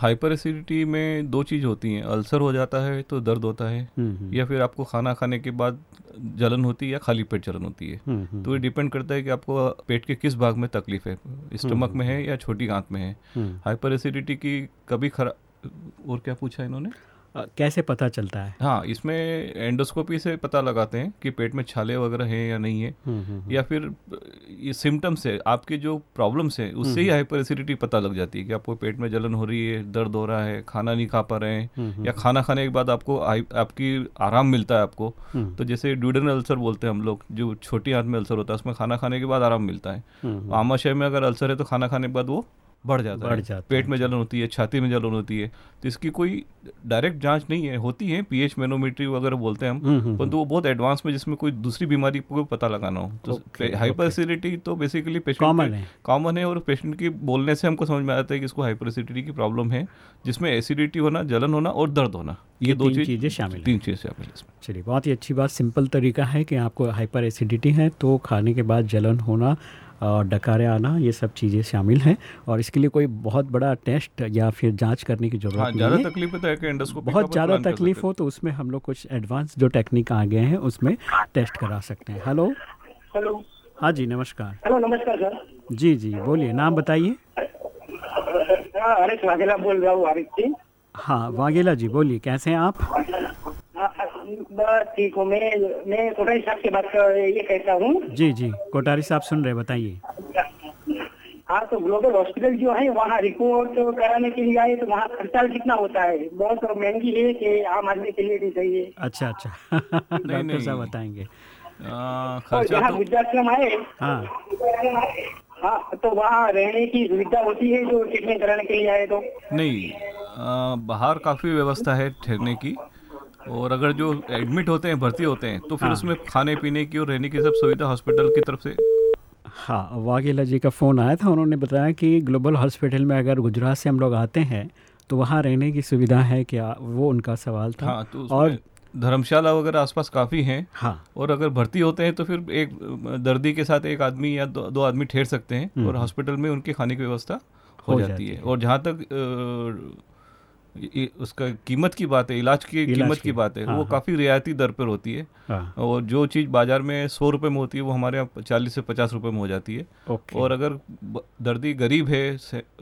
B: हाइपर एसिडिटी में दो चीज़ होती हैं अल्सर हो जाता है तो दर्द होता है
A: हम्म, हम्म,
B: या फिर आपको खाना खाने के बाद जलन होती है या खाली पेट जलन होती है।
A: हम्म,
B: तो ये डिपेंड करता है कि आपको पेट के किस भाग में तकलीफ़ है स्टमक में है या छोटी आंत में है। हाइपर एसिडिटी की कभी खरा और क्या पूछा इन्होंने?
A: कैसे पता चलता है?
B: हाँ इसमें एंडोस्कोपी से पता लगाते हैं कि पेट में छाले वगैरह हैं या नहीं है
A: हम्म, हम्म,
B: या फिर ये सिम्टम्स है आपके जो प्रॉब्लम्स हैं उससे ही हाइपर एसिडिटी पता लग जाती है कि आपको पेट में जलन हो रही है दर्द हो रहा है खाना नहीं खा पा रहे
A: हम्म,
B: हैं या खाना खाने के बाद आपको आपकी आराम मिलता है आपको।
A: हम्म,
B: तो जैसे ड्यूडन अल्सर बोलते हैं हम लोग जो छोटी आंत में अल्सर होता है उसमें खाना खाने के बाद आराम मिलता है।
A: हम्म,
B: आमाशय में अगर अल्सर है तो खाना खाने के बाद वो बढ़ जाता
A: बढ़
B: है।
A: जाता
B: पेट
A: है,
B: में जलन होती है छाती में जलन होती है। तो इसकी कोई डायरेक्ट जाँच नहीं है होती है पीएच मैनोमेट्री वगैरह बोलते हैं हम।
A: हम्म, हम्म,
B: परंतु वो बहुत एडवांस में जिसमें कोई दूसरी बीमारी को पता लगाना हो। तो हाइपर एसिडिटी तो बेसिकली पेशेंट
A: Common है।
B: कॉमन है और पेशेंट की बोलने से हमको समझ में आता है कि इसको हाइपर एसिडिटी की प्रॉब्लम है जिसमें एसिडिटी होना जलन होना और दर्द होना।
A: ये
B: ये दो चीज़
A: चीज़ें शामिल
B: तीन चीज़ें शामिल इसमें।
A: चलिए बहुत ही अच्छी बात सिंपल तरीका है कि आपको हाइपर एसिडिटी है तो खाने के बाद जलन होना और डकारे आना ये सब चीज़ें शामिल हैं। और इसके लिए कोई बहुत बड़ा टेस्ट या फिर जाँच करने की
B: हाँ
A: ज़रूरत नहीं
B: ज़्यादा
A: है।
B: तकलीफ़ है तो है कि एंडोस्कोपी
A: बहुत ज़्यादा तकलीफ़ हो तो उसमें हम लोग कुछ एडवांस जो टेक्निक आ गए हैं उसमें टेस्ट करा सकते हैं। हेलो
E: हेलो
A: हाँ जी नमस्कार।
E: हेलो नमस्कार सर
A: जी जी बोलिए नाम बताइए।
E: हाँ हरीश वाघेला बोल रहा हूँ जी।
A: हाँ वाघेला जी बोलिए कैसे हैं आप?
E: हाँ, बस ठीक हूँ मैं मैं साहब की बात कर ये कहता हूँ।
A: जी जी कोटारी साहब सुन रहे बताइए।
E: हाँ तो ग्लोबल हॉस्पिटल जो है वहाँ रिपोर्ट कराने के लिए आए तो वहाँ खर्चा कितना होता है? बहुत तो महँगी है कि आम आदमी के लिए भी सही है।
A: अच्छा अच्छा। डॉक्टर
B: नहीं।
A: साहब बताएँगे
B: खर्चा
E: जहाँ
B: तो
E: वृद्धाश्रम आए
A: हाँ।
E: हाँ तो वहाँ रहने की सुविधा होती है जो ट्रीटमेंट कराने के लिए आए तो?
B: नहीं आ, बाहर काफ़ी व्यवस्था है ठहरने की। और अगर जो एडमिट होते हैं भर्ती होते हैं तो फिर
A: हाँ।
B: उसमें खाने पीने की और रहने की सब सुविधा हॉस्पिटल की तरफ़ से?
A: हाँ वाघेला जी का फ़ोन आया था। उन्होंने बताया कि ग्लोबल हॉस्पिटल में अगर गुजरात से हम लोग आते हैं तो वहाँ रहने की सुविधा है क्या? वो उनका सवाल था।
B: हाँ तो
A: और
B: धर्मशाला वगैरह आसपास काफ़ी हैं।
A: हाँ।
B: और अगर भर्ती होते हैं तो फिर एक दर्दी के साथ एक आदमी या दो, दो आदमी ठहर सकते हैं। और हॉस्पिटल में उनके खाने की व्यवस्था हो,
A: हो
B: जाती,
A: जाती
B: है।
A: है।
B: और जहाँ तक उसका कीमत की बात है इलाज की
A: इलाज
B: कीमत
A: की,
B: की बात है।
A: हाँ,
B: वो
A: हाँ।
B: काफ़ी रियायती दर पर होती है।
A: हाँ।
B: और जो चीज़ बाज़ार में सौ रुपये में होती है वो हमारे यहाँ चालीस से पचास रुपये में हो जाती है। और अगर दर्दी गरीब है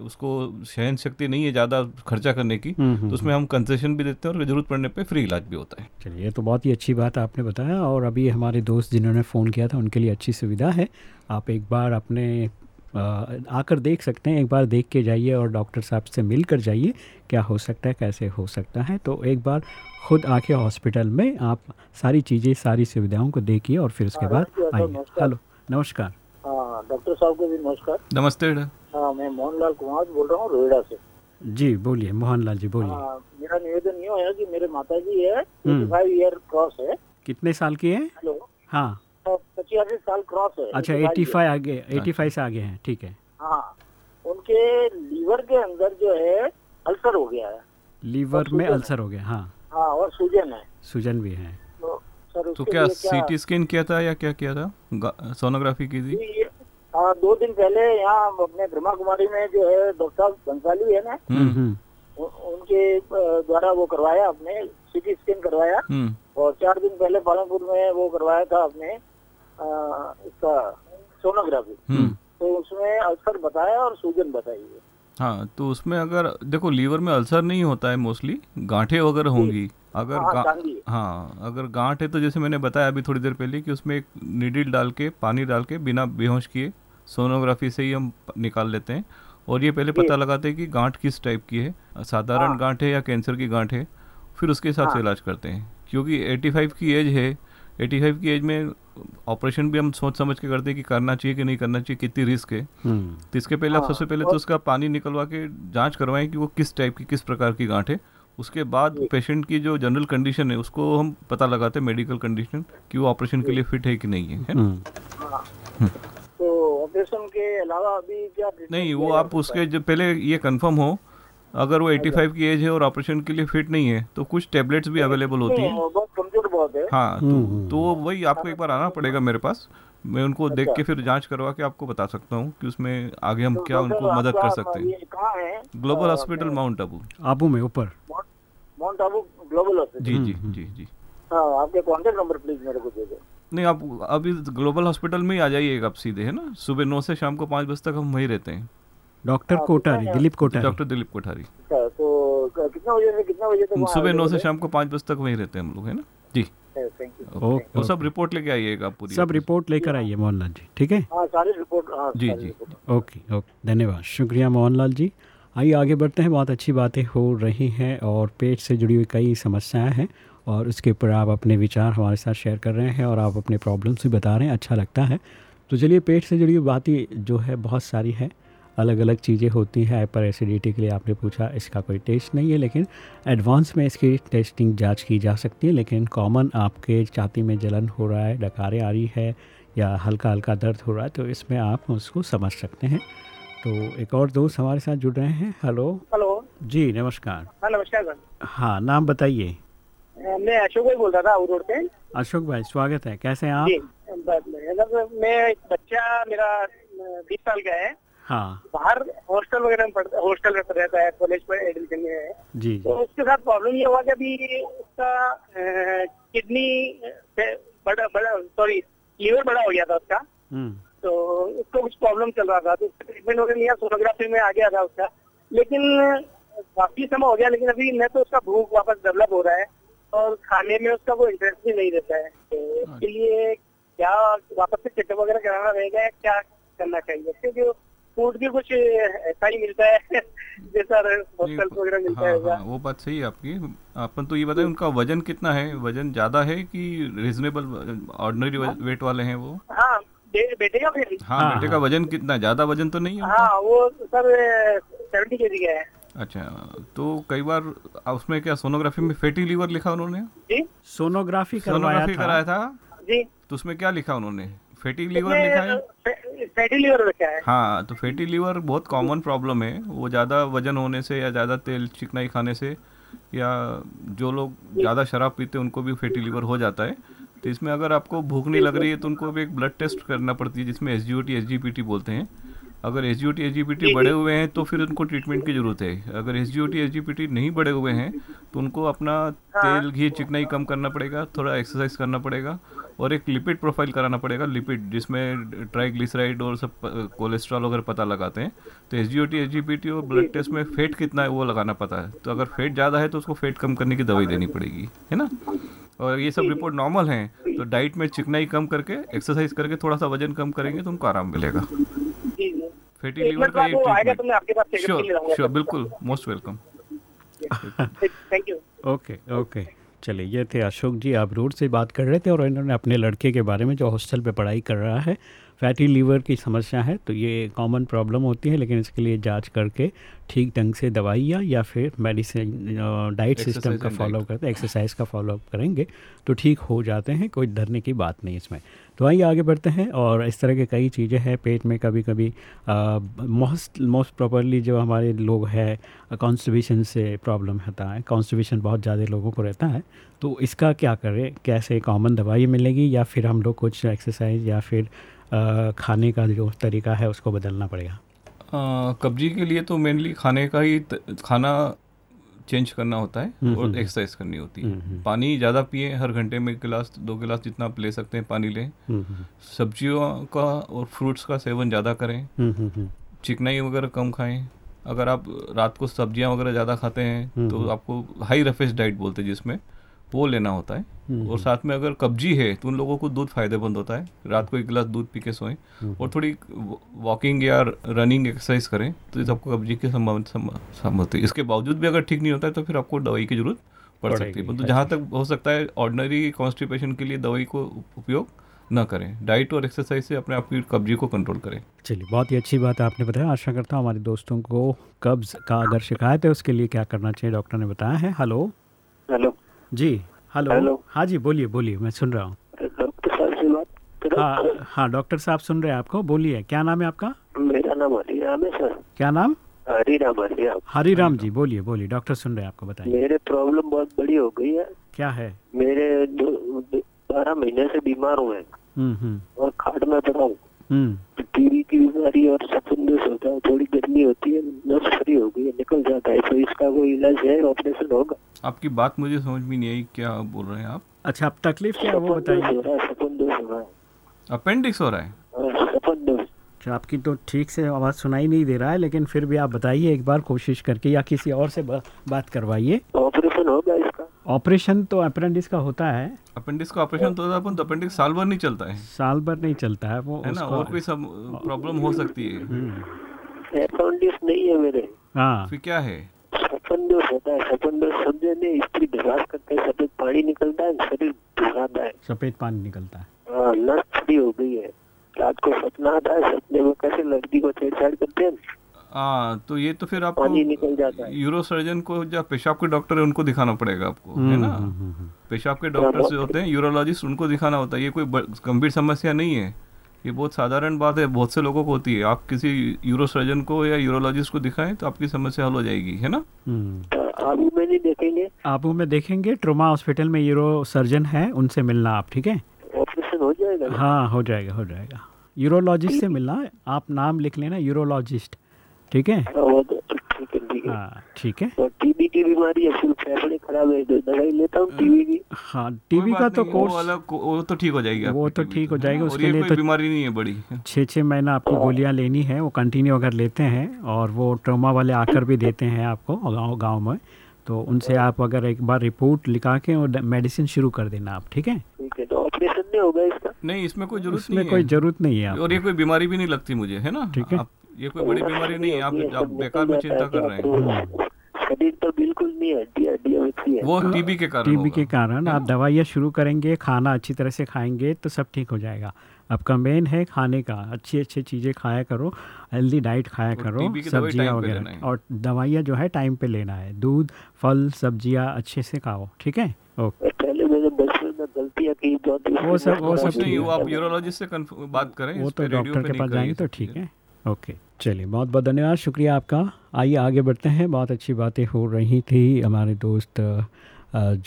B: उसको सहन शक्ति नहीं है ज़्यादा खर्चा करने की
A: हम्म, हम्म,
B: तो उसमें हम कंसेशन भी देते हैं और ज़रूरत पड़ने पर फ्री इलाज भी होता है।
A: चलिए ये तो बहुत ही अच्छी बात आपने बताया। और अभी हमारे दोस्त जिन्होंने फ़ोन किया था उनके लिए अच्छी सुविधा है। आप एक बार अपने आकर देख सकते हैं एक बार देख के जाइए और डॉक्टर साहब से मिल कर जाइए क्या हो सकता है कैसे हो सकता है। तो एक बार खुद आके हॉस्पिटल में आप सारी चीज़ें सारी सुविधाओं को देखिए और फिर उसके बाद आइए। हेलो नमस्कार।
F: हाँ डॉक्टर साहब को भी नमस्कार।
B: नमस्ते
F: हाँ मैं मोहनलाल कुमार बोल रहा हूँ रोहिड़ा से।
A: जी बोलिए मोहनलाल जी बोलिए।
F: हाँ मेरा निवेदन ये है कि मेरे माता जी है
A: हम्म।
F: फाइव ईयर क्रॉस है।
A: कितने साल की है?
F: हेलो।
A: हाँ।
F: पचासी साल क्रॉस है
A: अच्छा
F: 85
A: एटी फाइव आगे एटी फाइव से आगे हैं ठीक है।
F: हाँ उनके लीवर के अंदर जो है अल्सर हो गया है।
A: लीवर में अल्सर हो गया हाँ।
F: हाँ और सूजन है।
A: सूजन भी है।
F: तो सर
B: तो क्या सीटी स्कैन किया था या क्या किया था? सोनोग्राफी की थी?
F: हाँ दो दिन पहले यहाँ अपने ब्रह्मा कुमारी में जो है डॉक्टर साहब बंसाली है ना?
A: हम्म। हम्म
F: उ- उनके द्वारा वो करवाया अपने सीटी स्कैन करवाया।
B: हम्म।
F: और चार दिन पहले पालनपुर में वो करवाया था आपने अ, इसका सोनोग्राफी।
B: हम्म।
F: तो उसमें अल्सर बताया और सूजन बताई है।
B: हाँ तो उसमें अगर देखो लीवर में अल्सर नहीं होता है मोस्टली गांठें वगैरह होंगी। अगर
F: हाँ,
B: गा- हाँ। अगर गांठ है तो जैसे मैंने बताया अभी थोड़ी देर पहले कि उसमें एक नीडल डाल के पानी डाल के बिना बेहोश किए सोनोग्राफी से ही हम निकाल लेते हैं। और ये पहले पता लगाते हैं कि गांठ किस टाइप की है। साधारण
F: हाँ।
B: गांठ है या कैंसर की गांठ है फिर उसके हिसाब से
F: हाँ।
B: इलाज करते हैं। क्योंकि 85 की एज है 85 की एज में ऑपरेशन भी हम सोच समझ के करते हैं कि करना चाहिए कि नहीं करना चाहिए कितनी रिस्क है।
A: हम्म।
B: तो इसके पहले आप
F: हाँ,
B: सबसे पहले तो उसका पानी निकलवा के जाँच करवाएँ कि वो किस टाइप की किस प्रकार की गांठ है। उसके बाद पेशेंट की जो जनरल कंडीशन है उसको हम पता लगाते हैं मेडिकल कंडीशन कि वो ऑपरेशन के लिए फिट है कि नहीं है है ना?
A: हम्म।
F: तो ऑपरेशन के अलावा अभी क्या
B: नहीं वो आप उसके जब पहले ये कंफर्म हो अगर वो 85 की एज है और ऑपरेशन के लिए फिट नहीं है तो कुछ टेबलेट्स भी अवेलेबल होती है।
F: हैं बहुत है।
B: हाँ
A: हम्म,
B: तो
A: हम्म,
B: तो वही आपको एक बार आना पड़ेगा मेरे पास। मैं उनको अच्छा। देख के फिर जाँच करवा के आपको बता सकता हूँ कि उसमें आगे हम
F: तो
B: क्या उनको मदद कर सकते हैं। Global hospital mount Abu.
A: Abu में ऊपर।
F: Mount Abu global hospital.
B: जी जी
A: हम्म,
B: जी जी।
F: हाँ आपके कॉन्टेक्ट नंबर प्लीज़ मेरे को दे दो।
B: नहीं आप अभी ग्लोबल हॉस्पिटल में ही आ जाइएगा आप सीधे है ना? सुबह नौ से शाम को पाँच बजे तक हम वहीं रहते हैं।
A: डॉक्टर
F: हाँ,
A: कोठारी दिलीप कोठारी।
B: डॉक्टर दिलीप कोठारी।
F: अच्छा तो कितना बजे से कितना बजे तक
B: सुबह नौ से शाम को पाँच बजे तक वहीं रहते हैं हम लोग है ना? जी?
F: थैंक यू
B: वो सब रिपोर्ट लेके आइएगा पूरी
A: सब रिपोर्ट लेकर आइए मोहनलाल जी ठीक है?
F: हाँ सारी रिपोर्ट हाँ
B: जी, जी।
A: ओके ओके धन्यवाद। शुक्रिया मोहनलाल जी। आइए आगे बढ़ते हैं। बहुत अच्छी बातें हो रही हैं और पेट से जुड़ी हुई कई समस्याएँ हैं और उसके ऊपर आप अपने विचार हमारे साथ शेयर कर रहे हैं और आप अपने प्रॉब्लम्स भी बता रहे हैं। अच्छा लगता है। तो चलिए पेट से जुड़ी हुई बातें जो है बहुत सारी है। अलग अलग चीज़ें होती हैं हाइपर एसिडिटी के लिए आपने पूछा इसका कोई टेस्ट नहीं है लेकिन एडवांस में इसकी टेस्टिंग जाँच की जा सकती है लेकिन कॉमन आपके छाती में जलन हो रहा है डकारें आ रही है या हल्का हल्का दर्द हो रहा है तो इसमें आप उसको समझ सकते हैं। तो एक और दोस्त हमारे साथ जुड़ रहे हैं। हेलो
E: हेलो
A: जी नमस्कार।
E: हाँ नमस्कार सर।
A: हाँ नाम बताइए।
E: मैं अशोक भाई बोल रहा था रोड से
A: अशोक भाई स्वागत है। कैसे हैं
E: जी
A: आप
E: बस मैं बच्चा मेरा बीस साल का है।
A: हाँ।
E: बाहर हॉस्टल वगैरह में पढ़ता हॉस्टल में रहता है कॉलेज में एडमिशन में है।
A: जी।
E: तो उसके साथ प्रॉब्लम ये हुआ कि अभी उसका किडनी बड़ा बड़ा सॉरी लीवर बड़ा हो गया था उसका।
A: हम्म।
E: तो उसको कुछ प्रॉब्लम चल रहा था। तो उसका ट्रीटमेंट वगैरह लिया सोनोग्राफी में आ गया था उसका। लेकिन काफ़ी समय हो गया लेकिन अभी न तो उसका भूख वापस डेवलप हो रहा है और खाने में उसका कोई इंटरेस्ट भी नहीं रहता है। तो इसके लिए क्या वापस से चेकअप वगैरह कराना रहेगा या क्या करना चाहिए? क्योंकि फ़ूड भी कुछ ऐसा ही मिलता है। जैसा हॉस्टल वगैरह मिलता
B: हाँ,
E: है
B: हाँ, वो बात सही है आपकी। अपन तो ये बताएँ उनका वज़न कितना है? वज़न ज़्यादा है कि रीजनेबल ऑर्डिनरी वेट वाले हैं वो?
E: हाँ बेटे का फिर
B: हाँ
A: हाँ,
B: बेटे का वज़न कितना? ज़्यादा वज़न तो नहीं है
E: हाँ वो सर सेवेंटी के जी का है।
B: अच्छा तो कई बार उसमें क्या सोनोग्राफी में फैटी लीवर लिखा उन्होंने?
E: जी।
A: सोनोग्राफी
B: सोनोग्राफी कराया था?
E: जी।
B: तो उसमें क्या लिखा उन्होंने? फैटी लीवर लिखा है?
E: फैटी लीवर रखा है।
B: हाँ तो फैटी लीवर बहुत कॉमन प्रॉब्लम है। वो ज़्यादा वज़न होने से या ज़्यादा तेल चिकनाई खाने से या जो लोग ज़्यादा शराब पीते हैं उनको भी फैटी लीवर हो जाता है। तो इसमें अगर आपको भूख नहीं लग रही है तो उनको भी एक ब्लड टेस्ट करना पड़ती है जिसमें S G O T S G P T बोलते हैं। अगर S G O T S G P T बढ़े हुए हैं तो फिर उनको ट्रीटमेंट की ज़रूरत है। अगर S G O T S G P T नहीं बढ़े हुए हैं तो उनको अपना तेल घी चिकनाई कम करना पड़ेगा थोड़ा एक्सरसाइज करना पड़ेगा। और एक लिपिड प्रोफ़ाइल कराना पड़ेगा लिपिड जिसमें ट्राइग्लिसराइड और सब कोलेस्ट्रॉल वगैरह पता लगाते हैं। तो S G O T S G P T और ब्लड टेस्ट में फेट कितना है वो लगाना पता है। तो अगर फेट ज़्यादा है तो उसको फेट कम करने की दवाई देनी पड़ेगी है ना? और ये सब रिपोर्ट नॉर्मल हैं तो डाइट में चिकनाई कम करके एक्सरसाइज करके थोड़ा सा वज़न कम करेंगे तो उनको आराम मिलेगा।
E: जी जी।
B: फैटी
E: एक
B: लीवर का
E: बाद
B: ये
E: वो आएगा
B: ट्रीटमेंट
E: मैं आपके पास चेकअप के लिए
B: श्योर श्योर बिल्कुल most welcome
E: thank you
A: okay okay चलिए ये थे। अशोक जी आप रोड से बात कर रहे थे और इन्होंने अपने लड़के के बारे में जो हॉस्टल पे पढ़ाई कर रहा है फैटी लीवर की समस्या है तो ये कॉमन प्रॉब्लम होती है लेकिन इसके लिए जाँच करके ठीक ढंग से दवाइयाँ या फिर मेडिसिन डाइट सिस्टम का
B: फॉलोअप
A: करते एक्सरसाइज का फॉलोअप करेंगे तो ठीक हो जाते हैं कोई डरने की बात नहीं इसमें। तो आइए आगे बढ़ते हैं और इस तरह के कई चीज़ें हैं पेट में कभी कभी मोस्ट मोस्ट प्रॉपरली जो हमारे लोग हैं कॉन्स्टिपेशन से प्रॉब्लम होता है कॉन्स्टिपेशन बहुत ज़्यादा लोगों को रहता है तो इसका क्या करें? कैसे कॉमन दवाई मिलेगी या फिर हम लोग कुछ एक्सरसाइज या फिर अ, खाने का जो तरीका है उसको बदलना पड़ेगा?
B: आ, कब्जी के लिए तो मेनली खाने का ही खाना चेंज करना होता है
A: हम्म,
B: और
A: हम्म,
B: एक्सरसाइज करनी होती
A: हम्म,
B: है।
A: हम्म।
B: पानी ज़्यादा पिए हर घंटे में एक गिलास दो गिलास जितना आप ले सकते हैं पानी लें।
A: हम्म, हम्म,
B: सब्जियों का और फ्रूट्स का सेवन ज़्यादा करें।
A: हम्म, हम्म, हम्म,
B: चिकनाई वगैरह कम खाएँ। अगर आप रात को सब्ज़ियाँ वगैरह ज़्यादा खाते हैं
A: हम्म,
B: तो
A: हम्म।
B: आपको हाई रफेस डाइट बोलते हैं जिसमें। वो लेना होता है।
A: हम्म,
B: और साथ में अगर कब्जी है तो उन लोगों को दूध फ़ायदेमंद होता है। रात को एक गिलास दूध पी के सोएँ।
A: हम्म,
B: और थोड़ी वॉकिंग या रनिंग एक्सरसाइज करें तो इस आपको कब्जी की संभावना संभव होती है। इसके बावजूद भी अगर ठीक नहीं होता है तो फिर आपको दवाई की ज़रूरत पड़ सकती है। परंतु जहाँ तक हो सकता है ऑर्डनरी कॉन्स्टिपेशन के लिए दवाई को उपयोग न करें। डाइट और एक्सरसाइज से अपने आप की कब्जी को कंट्रोल करें।
A: चलिए बहुत ही अच्छी बात आपने बताया। आशा करता हूँ हमारे दोस्तों को कब्ज़ का अगर शिकायत है उसके लिए क्या करना चाहिए डॉक्टर ने बताया है। हेलो।
F: हेलो।
A: जी हेलो।
F: हेलो।
A: हाँ जी बोलिए बोलिए मैं सुन रहा हूँ।
F: हूँ
A: हाँ डॉक्टर साहब सुन रहे हैं आपको बोलिए क्या नाम है आपका?
F: मेरा नाम हरिराम है सर।
A: क्या नाम?
F: हरिराम हरिराम।
A: हरिराम जी बोलिए बोलिए डॉक्टर सुन रहे हैं आपको बताइए।
F: मेरे प्रॉब्लम बहुत बड़ी हो गई है।
A: क्या है?
F: मेरे बारह महीने से बीमार हुए
A: हम्म हम्म।
F: और खाट में पड़ा हूँ। टीवी की बीमारी और सफुंदस होता है थोड़ी गर्मी होती है नस फ्री हो गई है निकल जाता है तो इसका कोई इलाज है ऑपरेशन होगा।
B: आपकी बात मुझे समझ में नहीं आई क्या बोल रहे हैं आप?
A: अच्छा आप तकलीफ़ क्या वो बताइए।
F: रहा सफुंदस हो रहा है।
B: अपेंडिक्स हो रहा है?
F: हाँ, सफुंदस
A: अच्छा आपकी तो ठीक से आवाज़ सुनाई नहीं दे रहा है लेकिन फिर भी आप बताइए एक बार कोशिश करके या किसी और से बा, बात करवाइए।
F: ऑपरेशन होगा
A: ऑपरेशन तो अप्रेंडिस का होता है।
B: अपेंडिक्स का ऑपरेशन तो होता है अपन अपेंडिक्स साल भर नहीं चलता है।
A: साल भर नहीं चलता है वो
B: है ना और कोई सब प्रॉब्लम हो सकती है।
A: हम्म,
F: अपेंडिक्स नहीं है मेरे।
A: हाँ।
B: फिर क्या है?
F: सफुंदस होता है सफुंदस समझे नहीं स्त्री ढगास करते हैं सफ़ेद पानी निकलता है शरीर ढगाता है।
A: सफ़ेद पानी निकलता है।
F: हाँ नस हो गई है। रात को सपना आता है सपने में कैसे लड़की को छेड़छाड़ करते हैं?
B: हाँ तो ये तो फिर आपको
F: पानी निकल जाता है।
B: यूरो सर्जन को या पेशाब के डॉक्टर है उनको दिखाना पड़ेगा आपको है ना?
A: हम्म, हम्म, हम्म।
B: पेशाब के डॉक्टर से होते हैं यूरोलॉजिस्ट उनको दिखाना होता है। ये कोई गंभीर समस्या नहीं है। ये बहुत साधारण बात है बहुत से लोगों को होती है। आप किसी यूरो सर्जन को या यूरोलॉजिस्ट को दिखाएँ तो आपकी समस्या हल हो जाएगी है ना?
A: हम्म।
F: आबू में नहीं देखेंगे?
A: आबू में देखेंगे ट्रोमा हॉस्पिटल में यूरो सर्जन है उनसे मिलना आप ठीक है?
F: ऑपरेशन हो जाएगा
A: हाँ हो जाएगा हो जाएगा। यूरोलॉजिस्ट से मिलना आप नाम लिख लेना यूरोलॉजिस्ट। ठीक है?
F: हाँ, तो ठीक है ठीक है।
A: हाँ ठीक है।
F: और टीबी की बीमारी है फेफड़े खराब है तो दवाई लेता हूँ टीबी की।
A: हाँ टीबी का तो
B: वो
A: कोर्स
B: अलग वो तो ठीक हो जाएगी
A: वो तो ठीक हो
B: है
A: जाएगा, उसके लिए तो-
B: बीमारी नहीं है बड़ी।
A: छः छः महीना आपको गोलियाँ लेनी है वो कंटिन्यू अगर लेते हैं और वो ट्रोमा वाले आकर भी देते हैं आपको गाँव गाँव में तो उनसे आप अगर एक बार रिपोर्ट लिखा के और मेडिसिन शुरू कर देना आप ठीक है?
F: ठीक है तो नहीं होगा इसका?
B: नहीं इसमें कोई ज़रूरत नहीं
A: कोई
B: है।
A: ज़रूरत नहीं है
B: और ये कोई बीमारी भी नहीं लगती मुझे है ना?
A: ठीक है।
B: आप ये कोई बड़ी बीमारी नहीं है आप, आप बेकार में चिंता कर रहे हैं।
F: शरीर तो बिल्कुल नहीं है हड्डी हड्डी होती है।
B: वो टीबी के कारण
A: टीबी के कारण आप दवाइयाँ शुरू करेंगे खाना अच्छी तरह से खाएँगे तो सब ठीक हो जाएगा। आपका मेन है खाने का अच्छी अच्छी चीज़ें खाया करो हेल्दी डाइट खाया करो सब्ज़ियाँ वगैरह। और दवाइयाँ जो है टाइम पे लेना है। दूध फल सब्ज़ियाँ अच्छे से खाओ ठीक है? ओके
F: पहले मैंने बचपन में गलतियाँ की बहुत
A: वो सब- वो सब ठीक
B: आप यूरोलॉजिस्ट से बात करें
A: वो तो डॉक्टर के पास जाएँगे तो ठीक है। ओके चलिए बहुत बहुत धन्यवाद शुक्रिया आपका। आइए आगे बढ़ते हैं। बहुत अच्छी बातें हो रही थी हमारे दोस्त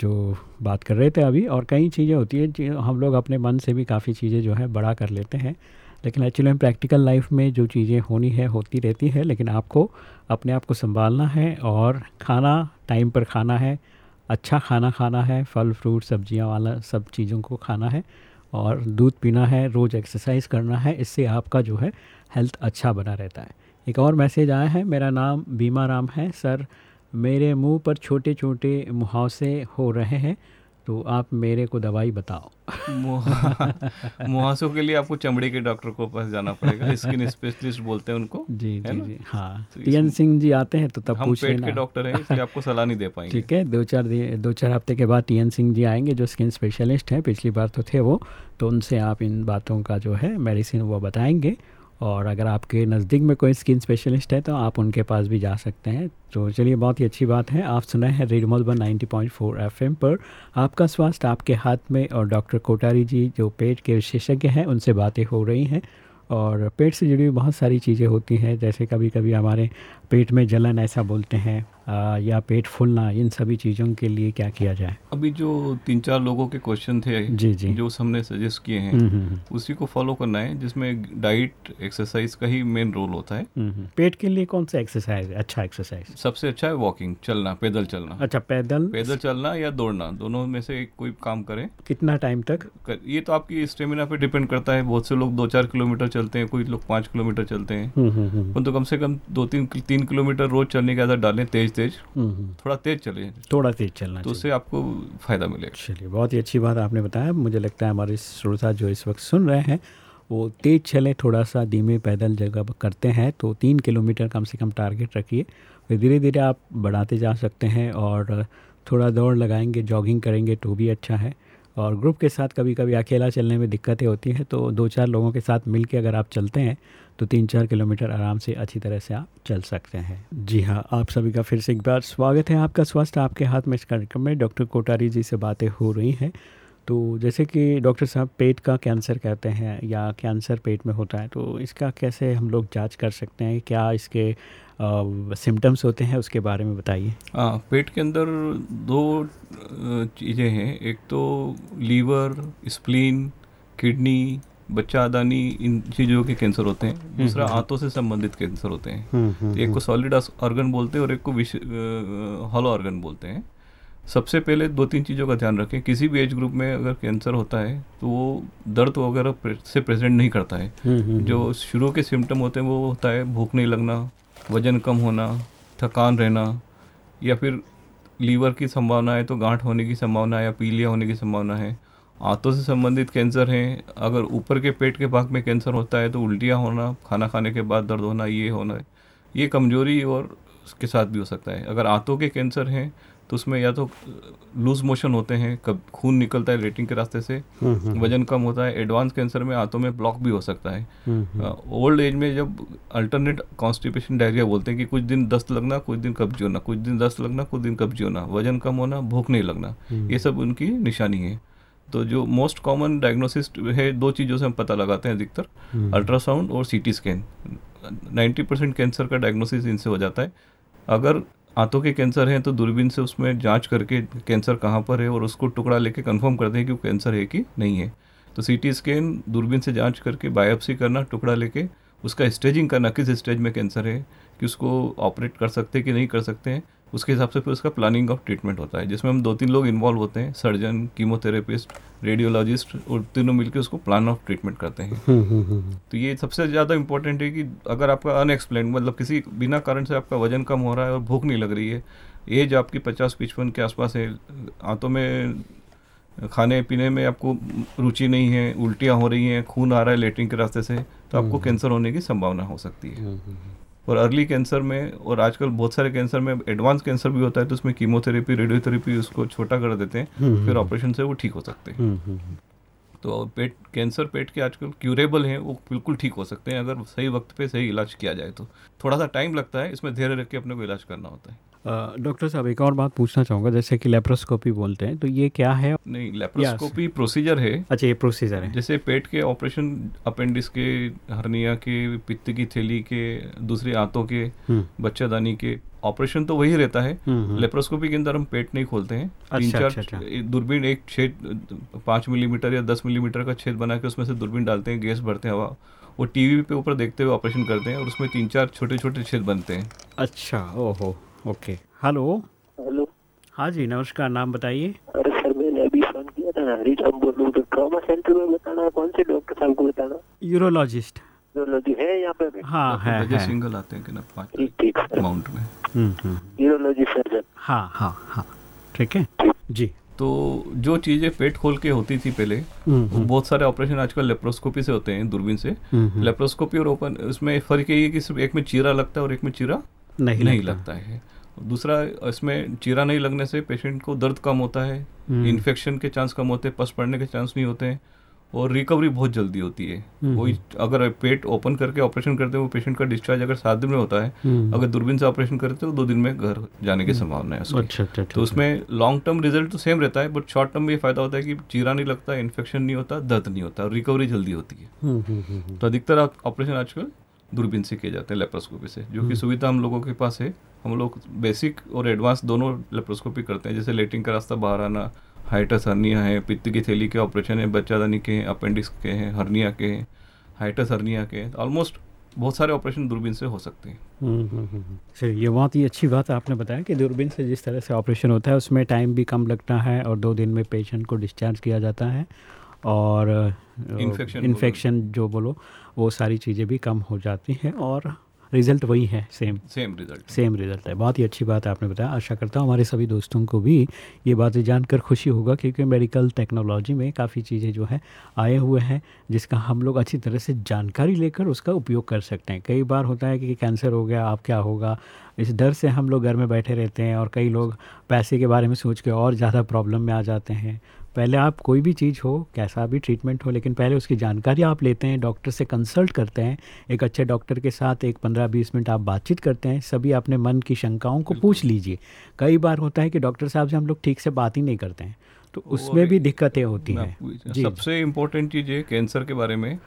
A: जो बात कर रहे थे अभी और कई चीज़ें होती है जो हम लोग अपने मन से भी काफ़ी चीज़ें जो है बड़ा कर लेते हैं। लेकिन एक्चुअली में प्रैक्टिकल लाइफ में जो चीज़ें होनी है होती रहती है लेकिन आपको अपने आप को संभालना है और खाना टाइम पर खाना है अच्छा खाना खाना है, फल, फ्रूट, सब्ज़ियाँ वाला सब चीज़ों को खाना है और दूध पीना है, रोज़ एक्सरसाइज करना है, इससे आपका जो है हेल्थ अच्छा बना रहता है। एक और मैसेज आया है, मेरा नाम बीमा राम है, सर, मेरे मुँह पर छोटे छोटे मुहावसे हो रहे हैं तो आप मेरे को दवाई बताओ।
B: मुहा- मुहासों के लिए आपको चमड़े के डॉक्टर को पास जाना पड़ेगा। स्किन स्पेशलिस्ट बोलते हैं उनको
A: जी जी जी। हाँ
B: तो
A: टीएन सिंह जी आते हैं तो तब
B: हम पेट के डॉक्टर हैं इसलिए आपको सलाह नहीं दे पाएँगे।
A: ठीक है दो चार दिन दो चार हफ़्ते के बाद टीएन सिंह जी आएँगे जो स्किन स्पेशलिस्ट हैं पिछली बार तो थे वो तो उनसे आप इन बातों का जो है मेडिसिन वो बताएँगे। और अगर आपके नज़दीक में कोई स्किन स्पेशलिस्ट है तो आप उनके पास भी जा सकते हैं। तो चलिए, बहुत ही अच्छी बात है। आप सुना है रेड मधुबन 90.4 एफएम पर। आपका स्वास्थ्य आपके हाथ में और डॉक्टर कोटारी जी, जो पेट के विशेषज्ञ हैं, उनसे बातें हो रही हैं। और पेट से जुड़ी हुई बहुत सारी चीज़ें होती हैं, जैसे कभी कभी हमारे पेट में जलन, ऐसा बोलते हैं। या पेट फूलना इन सभी चीज़ों के लिए क्या किया जाए?
B: अभी जो तीन चार लोगों के क्वेश्चन थे
A: जी, जी।
B: जो हमने सजेस्ट किए हैं
A: हम्म, हम्म,
B: उसी को फॉलो करना है जिसमें डाइट एक्सरसाइज का ही मेन रोल होता है।
A: हम्म, हम्म। पेट के लिए कौन सा एक्सरसाइज अच्छा एक्सरसाइज
B: सबसे अच्छा है वॉकिंग चलना पैदल चलना।
A: अच्छा पैदल?
B: पैदल चलना या दौड़ना दोनों में से कोई काम करें।
A: कितना टाइम तक?
B: कर, ये तो आपकी स्टेमिना पे डिपेंड करता है बहुत से लोग दो चार किलोमीटर चलते हैं कोई लोग पाँच किलोमीटर चलते हैं।
A: हम्म, हम्म, हम्म,
B: परंतु कम से कम दो तीन तीन किलोमीटर रोज चलने की आदत डालें तेज तेज। थोड़ा तेज चलें
A: थोड़ा तेज चलना
B: तो उससे आपको फ़ायदा मिलेगा।
A: चलिए बहुत ही अच्छी बात आपने बताया। मुझे लगता है हमारे श्रोता जो इस वक्त सुन रहे हैं वो तेज चले थोड़ा सा धीमे पैदल जगह करते हैं तो तीन किलोमीटर कम से कम टारगेट रखिए। फिर धीरे धीरे आप बढ़ाते जा सकते हैं और थोड़ा दौड़ लगाएँगे जॉगिंग करेंगे तो भी अच्छा है। और ग्रुप के साथ कभी कभी अकेला चलने में दिक्कतें होती हैं तो दो चार लोगों के साथ मिल के अगर आप चलते हैं तो तीन चार किलोमीटर आराम से अच्छी तरह से आप चल सकते हैं। जी हाँ आप सभी का फिर से एक बार स्वागत है आपका स्वास्थ्य आपके हाथ में इस कार्यक्रम में। डॉक्टर कोटारी जी से बातें हो रही हैं। तो जैसे कि डॉक्टर साहब पेट का कैंसर कहते हैं या कैंसर पेट में होता है तो इसका कैसे हम लोग जाँच कर सकते हैं? क्या इसके सिम्टम्स होते हैं? उसके बारे में बताइए।
B: हाँ पेट के अंदर दो चीज़ें हैं। एक तो लीवर, स्प्लीन, किडनी बच्चा आदानी इन चीज़ों के कैंसर होते हैं दूसरा आंतों से संबंधित कैंसर होते हैं। एक को सॉलिड ऑर्गन बोलते हैं और एक को विश हॉलो ऑर्गन बोलते हैं। सबसे पहले दो तीन चीज़ों का ध्यान रखें। किसी भी एज ग्रुप में अगर कैंसर होता है तो वो दर्द वगैरह प्रे- से प्रेजेंट नहीं करता है। जो शुरू के सिम्टम होते हैं वो होता है भूख नहीं लगना वज़न कम होना थकान रहना या फिर लीवर की संभावना है तो गांठ होने की संभावना है या पीलिया होने की संभावना है। आंतों से संबंधित कैंसर हैं। अगर ऊपर के पेट के भाग में कैंसर होता है तो उल्टियाँ होना खाना खाने के बाद दर्द होना ये होना ये कमज़ोरी और उसके साथ भी हो सकता है। अगर आंतों के कैंसर हैं तो उसमें या तो लूज मोशन होते हैं कब खून निकलता है लेटिंग के रास्ते से वज़न कम होता है एडवांस कैंसर में आंतों में ब्लॉक भी हो सकता है। ओल्ड एज में जब अल्टरनेट कॉन्स्टिपेशन डायरिया बोलते हैं कि कुछ दिन दस्त लगना कुछ दिन कब्जी होना कुछ दिन दस्त लगना कुछ दिन कब्जी होना वज़न कम होना भूख नहीं लगना ये सब उनकी निशानी है। तो जो मोस्ट कॉमन डायग्नोसिस है दो चीज़ों से हम पता लगाते हैं अधिकतर। अल्ट्रासाउंड और सीटी स्कैन 90 परसेंट कैंसर का डायग्नोसिस इनसे हो जाता है। अगर आंतों के कैंसर हैं तो दूरबीन से उसमें जाँच करके कैंसर कहाँ पर है और उसको टुकड़ा लेके कंफर्म करते हैं कि वो कैंसर है कि नहीं है। तो सीटी स्कैन दूरबीन से जाँच करके बायोप्सी करना टुकड़ा लेके उसका स्टेजिंग करना किस स्टेज में कैंसर है कि उसको ऑपरेट कर सकते हैं कि नहीं कर सकते हैं। उसके हिसाब से फिर उसका प्लानिंग ऑफ़ ट्रीटमेंट होता है जिसमें हम दो तीन लोग इन्वॉल्व होते हैं सर्जन कीमोथेरेपिस्ट रेडियोलॉजिस्ट और तीनों मिलकर उसको प्लान ऑफ़ ट्रीटमेंट करते हैं। तो ये सबसे ज़्यादा इंपॉर्टेंट है कि अगर आपका अनएक्सप्लेन मतलब किसी बिना कारण से आपका वज़न कम हो रहा है और भूख नहीं लग रही है एज आपकी पचास पचपन के आसपास है आंतों में खाने पीने में आपको रुचि नहीं है उल्टियाँ हो रही हैं खून आ रहा है लेटरिन के रास्ते से तो आपको कैंसर होने की संभावना हो सकती है। और अर्ली कैंसर में और आजकल बहुत सारे कैंसर में एडवांस कैंसर भी होता है तो उसमें कीमोथेरेपी रेडियोथेरेपी उसको छोटा कर देते हैं फिर ऑपरेशन से वो ठीक हो सकते हैं। तो पेट कैंसर पेट के आजकल क्यूरेबल हैं वो बिल्कुल ठीक हो सकते हैं अगर सही वक्त पे सही इलाज किया जाए तो। थोड़ा सा टाइम लगता है इसमें धैर्य रख के अपने को इलाज करना होता है।
A: डॉक्टर साहब एक और बात पूछना चाहूँगा जैसे कि लेप्रोस्कोपी बोलते हैं तो ये क्या है?
B: नहीं लेप्रोस्कोपी प्रोसीजर है।
A: अच्छा ये प्रोसीजर है।
B: जैसे पेट के ऑपरेशन अपेंडिक्स के हर्निया के पित्त की थैली के दूसरी आंतों के बच्चादानी के ऑपरेशन तो वही रहता है। लेप्रोस्कोपी के अंदर हम पेट नहीं खोलते हैं। तीन
A: अच्छा,
B: चार
A: अच्छा, अच्छा।
B: दूरबीन एक छेद पाँच मिलीमीटर या दस मिलीमीटर का छेद बना के उसमें से दूरबीन डालते हैं गैस भरते हैं हवा। वो टीवी पे ऊपर देखते हुए ऑपरेशन करते हैं और उसमें तीन चार छोटे छोटे छेद बनते हैं।
A: अच्छा ओहो। ओके। हेलो।
F: हेलो।
A: हाँ जी नमस्कार नाम बताइए।
F: अरे सर मैंने अभी फ़ोन किया था ना हरीराम बोल रहा हूँ तो ट्रॉमा सेंटर में बताना है कौन से डॉक्टर साहब को बताना
A: यूरोलॉजिस्ट
F: यूरोलॉजी है यहाँ पे
A: हाँ है है।
B: सिंगल आते हैं कि ना पाँच
F: ठीक ठीक
B: अमाउंट में?
A: हम्म, हम्म।
F: यूरोलॉजी सर्जन
A: हाँ हाँ हाँ। ठीक है? जी।
B: तो जो चीज़ें पेट खोल के होती थी पहले
A: हम्म,
B: बहुत सारे ऑपरेशन आजकल लेप्रोस्कोपी से होते हैं दूरबीन से।
A: हम्म, हम्म।
B: लेप्रोस्कोपी और ओपन उसमें फ़र्क यही है कि सिर्फ़ एक में चीरा लगता है और एक में चीरा
A: नहीं
B: नहीं।
A: लगता
B: है। दूसरा इसमें चीरा नहीं लगने से पेशेंट को दर्द कम होता है
A: हम्म।
B: इन्फेक्शन के चांस कम होते हैं पस पड़ने के चांस नहीं होते हैं और रिकवरी बहुत जल्दी होती है
A: हम्म।
B: कोई अगर पेट ओपन करके ऑपरेशन करते हैं वो पेशेंट का डिस्चार्ज अगर सात दिन में होता है
A: हम्म।
B: अगर दूरबीन से ऑपरेशन करते हो दो दिन में घर जाने की संभावना है उसकी।
A: अच्छा अच्छा अच्छा
B: तो उसमें लॉन्ग टर्म रिज़ल्ट तो सेम रहता है बट शॉर्ट टर्म में ये फ़ायदा होता है कि चीरा नहीं लगता इन्फेक्शन नहीं होता दर्द नहीं होता रिकवरी जल्दी होती है
A: हम्म, हम्म, हम्म, हम्म।
B: तो अधिकतर ऑपरेशन आजकल दूरबीन से किए जाते हैं लेप्रोस्कोपी से जो कि सुविधा हम लोगों के पास है हम लोग बेसिक और एडवांस दोनों लेप्रोस्कोपी करते हैं। जैसे लेटिंग का रास्ता बाहर आना हाइटस हर्निया है पित्त की थैली के ऑपरेशन है बच्चादानी के हैं अपेंडिक्स के हैं हर्निया के हैं हाइटस हर्निया के हैं। ऑलमोस्ट बहुत सारे ऑपरेशन दूरबीन से हो सकते हैं।
A: हम्म, हम्म, हम्म, हम्म। ये बहुत ही अच्छी बात आपने बताया कि दूरबीन से जिस तरह से ऑपरेशन होता है उसमें टाइम भी कम लगता है और दो दिन में पेशेंट को डिस्चार्ज किया जाता है और
B: Infection
A: इन्फेक्शन जो बोलो वो सारी चीज़ें भी कम हो जाती हैं और रिज़ल्ट वही है same
B: same result
A: same result है। बहुत ही अच्छी बात आपने बताया। आशा करता हूँ हमारे सभी दोस्तों को भी ये बातें जानकर खुशी होगा क्योंकि मेडिकल टेक्नोलॉजी में काफ़ी चीज़ें जो है आए हुए हैं जिसका हम लोग अच्छी तरह से जानकारी लेकर उसका उपयोग कर सकते हैं। कई बार होता है कि कैंसर हो गया आप क्या होगा? इस डर से हम लोग घर में बैठे रहते हैं और कई लोग पैसे के बारे में सोच के और ज़्यादा प्रॉब्लम में आ जाते हैं। पहले आप कोई भी चीज़ हो कैसा भी ट्रीटमेंट हो लेकिन पहले उसकी जानकारी आप लेते हैं डॉक्टर से कंसल्ट करते हैं एक अच्छे डॉक्टर के साथ एक पंद्रह बीस मिनट आप बातचीत करते हैं सभी अपने मन की शंकाओं को पूछ लीजिए। कई बार होता है कि डॉक्टर साहब से हम लोग ठीक से बात ही नहीं करते हैं तो उसमें भी दिक्कतें होती हैं।
B: सबसे इम्पोर्टेंट चीज़ है कैंसर के बारे में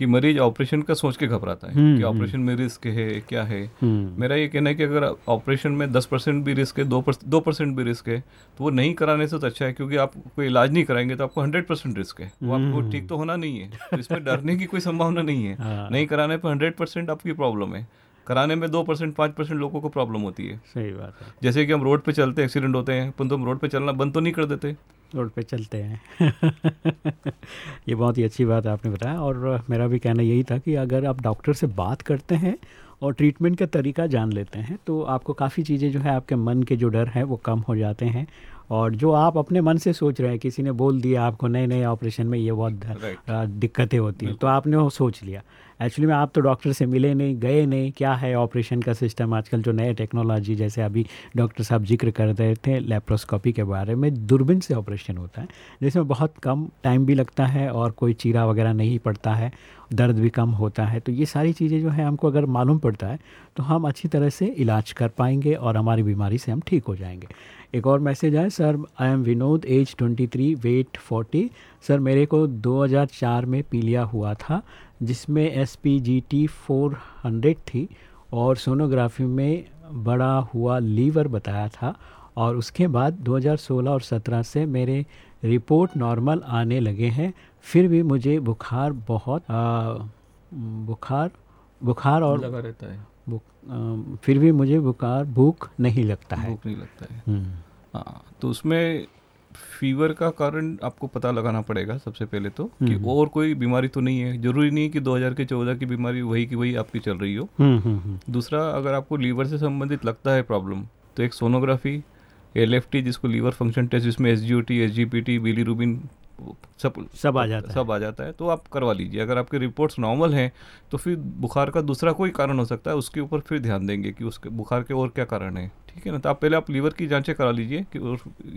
B: कि मरीज़ ऑपरेशन का सोच के घबराता है
A: हम्म,
B: कि
A: हम्म।
B: ऑपरेशन में रिस्क है क्या है?
A: हम्म,
B: मेरा ये कहना है कि अगर ऑपरेशन में दस परसेंट भी रिस्क है दो दो परसेंट भी रिस्क है तो वो नहीं कराने से तो अच्छा है क्योंकि आप कोई इलाज नहीं कराएँगे तो आपको हंड्रेड परसेंट रिस्क है। वो आपको। ठीक तो होना नहीं है तो इसमें डरने की कोई संभावना नहीं है।
A: हाँ।
B: नहीं कराने पर हंड्रेड परसेंट आपकी प्रॉब्लम है। कराने में दो परसेंट पाँच परसेंट लोगों को प्रॉब्लम होती है।
A: सही बात है।
B: जैसे कि हम रोड पे चलते हैं एक्सीडेंट होते हैं अपन तो हम रोड पे चलना बंद तो नहीं कर देते।
A: रोड पे चलते हैं। ये बहुत ही अच्छी बात आपने बताया और मेरा भी कहना यही था कि अगर आप डॉक्टर से बात करते हैं और ट्रीटमेंट का तरीका जान लेते हैं तो आपको काफ़ी चीज़ें जो है आपके मन के जो डर है वो कम हो जाते हैं और जो आप अपने मन से सोच रहे हैं किसी ने बोल दिया आपको नए नए ऑपरेशन में ये बहुत
B: Right.
A: दिक्कतें होती हैं तो आपने वो सोच लिया। एक्चुअली में आप तो डॉक्टर से मिले नहीं गए नहीं क्या है ऑपरेशन का सिस्टम? आजकल जो नए टेक्नोलॉजी जैसे अभी डॉक्टर साहब ज़िक्र कर रहे थे लेप्रोस्कोपी के बारे में दूरबीन से ऑपरेशन होता है जिसमें बहुत कम टाइम भी लगता है और कोई चीरा वगैरह नहीं पड़ता है दर्द भी कम होता है तो ये सारी चीज़ें जो है हमको अगर मालूम पड़ता है तो हम अच्छी तरह से इलाज कर पाएँगे और हमारी बीमारी से हम ठीक हो जाएँगे। एक और मैसेज आए sir I am Vinod age 23 weight 40 sir मेरे को 2004 में पीलिया हुआ था जिसमें S P G T four थी और सोनोग्राफी में बड़ा हुआ लीवर बताया था और उसके बाद 2016 और 17 से मेरे रिपोर्ट नॉर्मल आने लगे हैं। फिर भी मुझे बुखार बहुत आ, बुखार बुखार और
B: लगा रहता है।
A: फिर भी मुझे बुखार भूख नहीं लगता है।
B: भूख नहीं लगता है।
A: हम्म,
B: हाँ तो उसमें फीवर का कारण आपको पता लगाना पड़ेगा सबसे पहले तो कि
A: हम्म।
B: और कोई बीमारी तो नहीं है। ज़रूरी नहीं है कि 2000 के 14 की बीमारी वही की वही आपकी चल रही हो।
A: हम्म,
B: दूसरा अगर आपको लीवर से संबंधित लगता है प्रॉब्लम तो एक सोनोग्राफी एलएफटी जिसको लीवर फ़ंक्शन टेस्ट जिसमें S G O T S G P T bilirubin सब
A: सब आ जाता सब है।
B: सब आ जाता है तो आप करवा लीजिए अगर आपके रिपोर्ट्स नॉर्मल हैं तो फिर बुखार का दूसरा कोई कारण हो सकता है उसके ऊपर फिर ध्यान देंगे कि उसके बुखार के और क्या कारण है ठीक है ना? तो आप पहले आप लीवर की जांचें करा लीजिए कि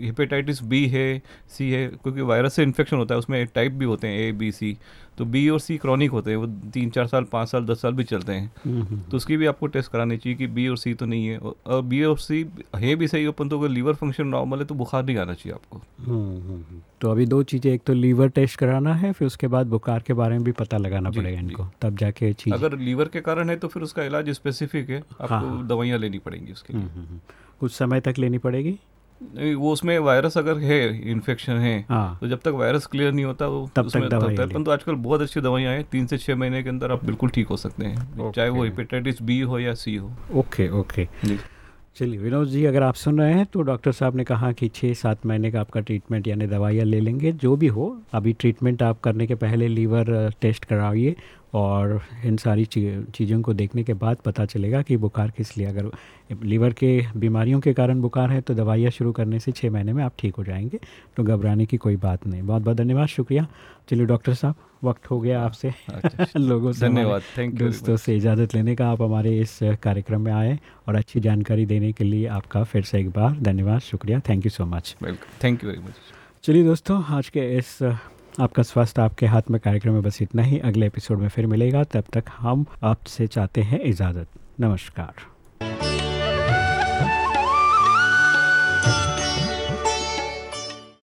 B: हेपेटाइटिस बी है सी है क्योंकि वायरस से इन्फेक्शन होता है उसमें टाइप भी होते हैं ए बी सी तो बी और सी क्रॉनिक होते हैं वो तीन चार साल पाँच साल दस साल भी चलते हैं।
A: हम्म, हम्म,
B: तो उसकी भी आपको टेस्ट करानी चाहिए कि बी और सी तो नहीं है। और बी और सी है भी सही अपन तो अगर लीवर फ़ंक्शन नॉर्मल है तो बुखार नहीं आना चाहिए आपको।
A: हम्म, हम्म, हम्म। तो अभी दो चीज़ें एक तो लीवर टेस्ट कराना है फिर उसके बाद बुखार के बारे में भी पता लगाना पड़ेगा इनको तब जाके
B: अगर लीवर के कारण है तो फिर उसका इलाज स्पेसिफिक है आपको
A: हाँ।
B: दवाइयाँ लेनी पड़ेंगी उसके लिए।
A: हम्म, हम्म, हम्म। कुछ समय तक लेनी पड़ेगी?
B: नहीं, वो उसमें वायरस अगर है इन्फेक्शन है
A: हाँ।
B: तो जब तक वायरस क्लियर नहीं होता वो
A: तब तक दवाई
B: तक तो आजकल बहुत अच्छी दवाइयाँ हैं तीन से छः महीने के अंदर आप बिल्कुल ठीक हो सकते हैं। चाहे वो हेपेटाइटिस बी हो या सी हो।
A: ओके ओके चलिए विनोद जी अगर आप सुन रहे हैं तो डॉक्टर साहब ने कहा कि छः सात महीने का आपका ट्रीटमेंट यानी दवाइयाँ ले लेंगे। जो भी हो अभी ट्रीटमेंट आप करने के पहले लीवर टेस्ट कराइए। और इन सारी चीज़ों को देखने के बाद पता चलेगा कि बुखार किस लिए अगर लीवर के बीमारियों के कारण बुखार है तो दवाइयाँ शुरू करने से छः महीने में आप ठीक हो जाएँगे तो घबराने की कोई बात नहीं। बहुत बहुत धन्यवाद शुक्रिया। चलिए डॉक्टर साहब वक्त हो गया आपसे। अच्छा, लोगों से
B: धन्यवाद थैंक
A: यू दोस्तों से इजाज़त लेने का आप हमारे इस कार्यक्रम में आए और अच्छी जानकारी देने के लिए आपका फिर से एक बार धन्यवाद शुक्रिया thank you so much
B: welcome thank you very much
A: चलिए दोस्तों आज के इस आपका स्वास्थ्य आपके हाथ में कार्यक्रम में बस इतना ही। अगले एपिसोड में फिर मिलेगा। तब तक हम आपसे चाहते हैं इजाज़त। नमस्कार।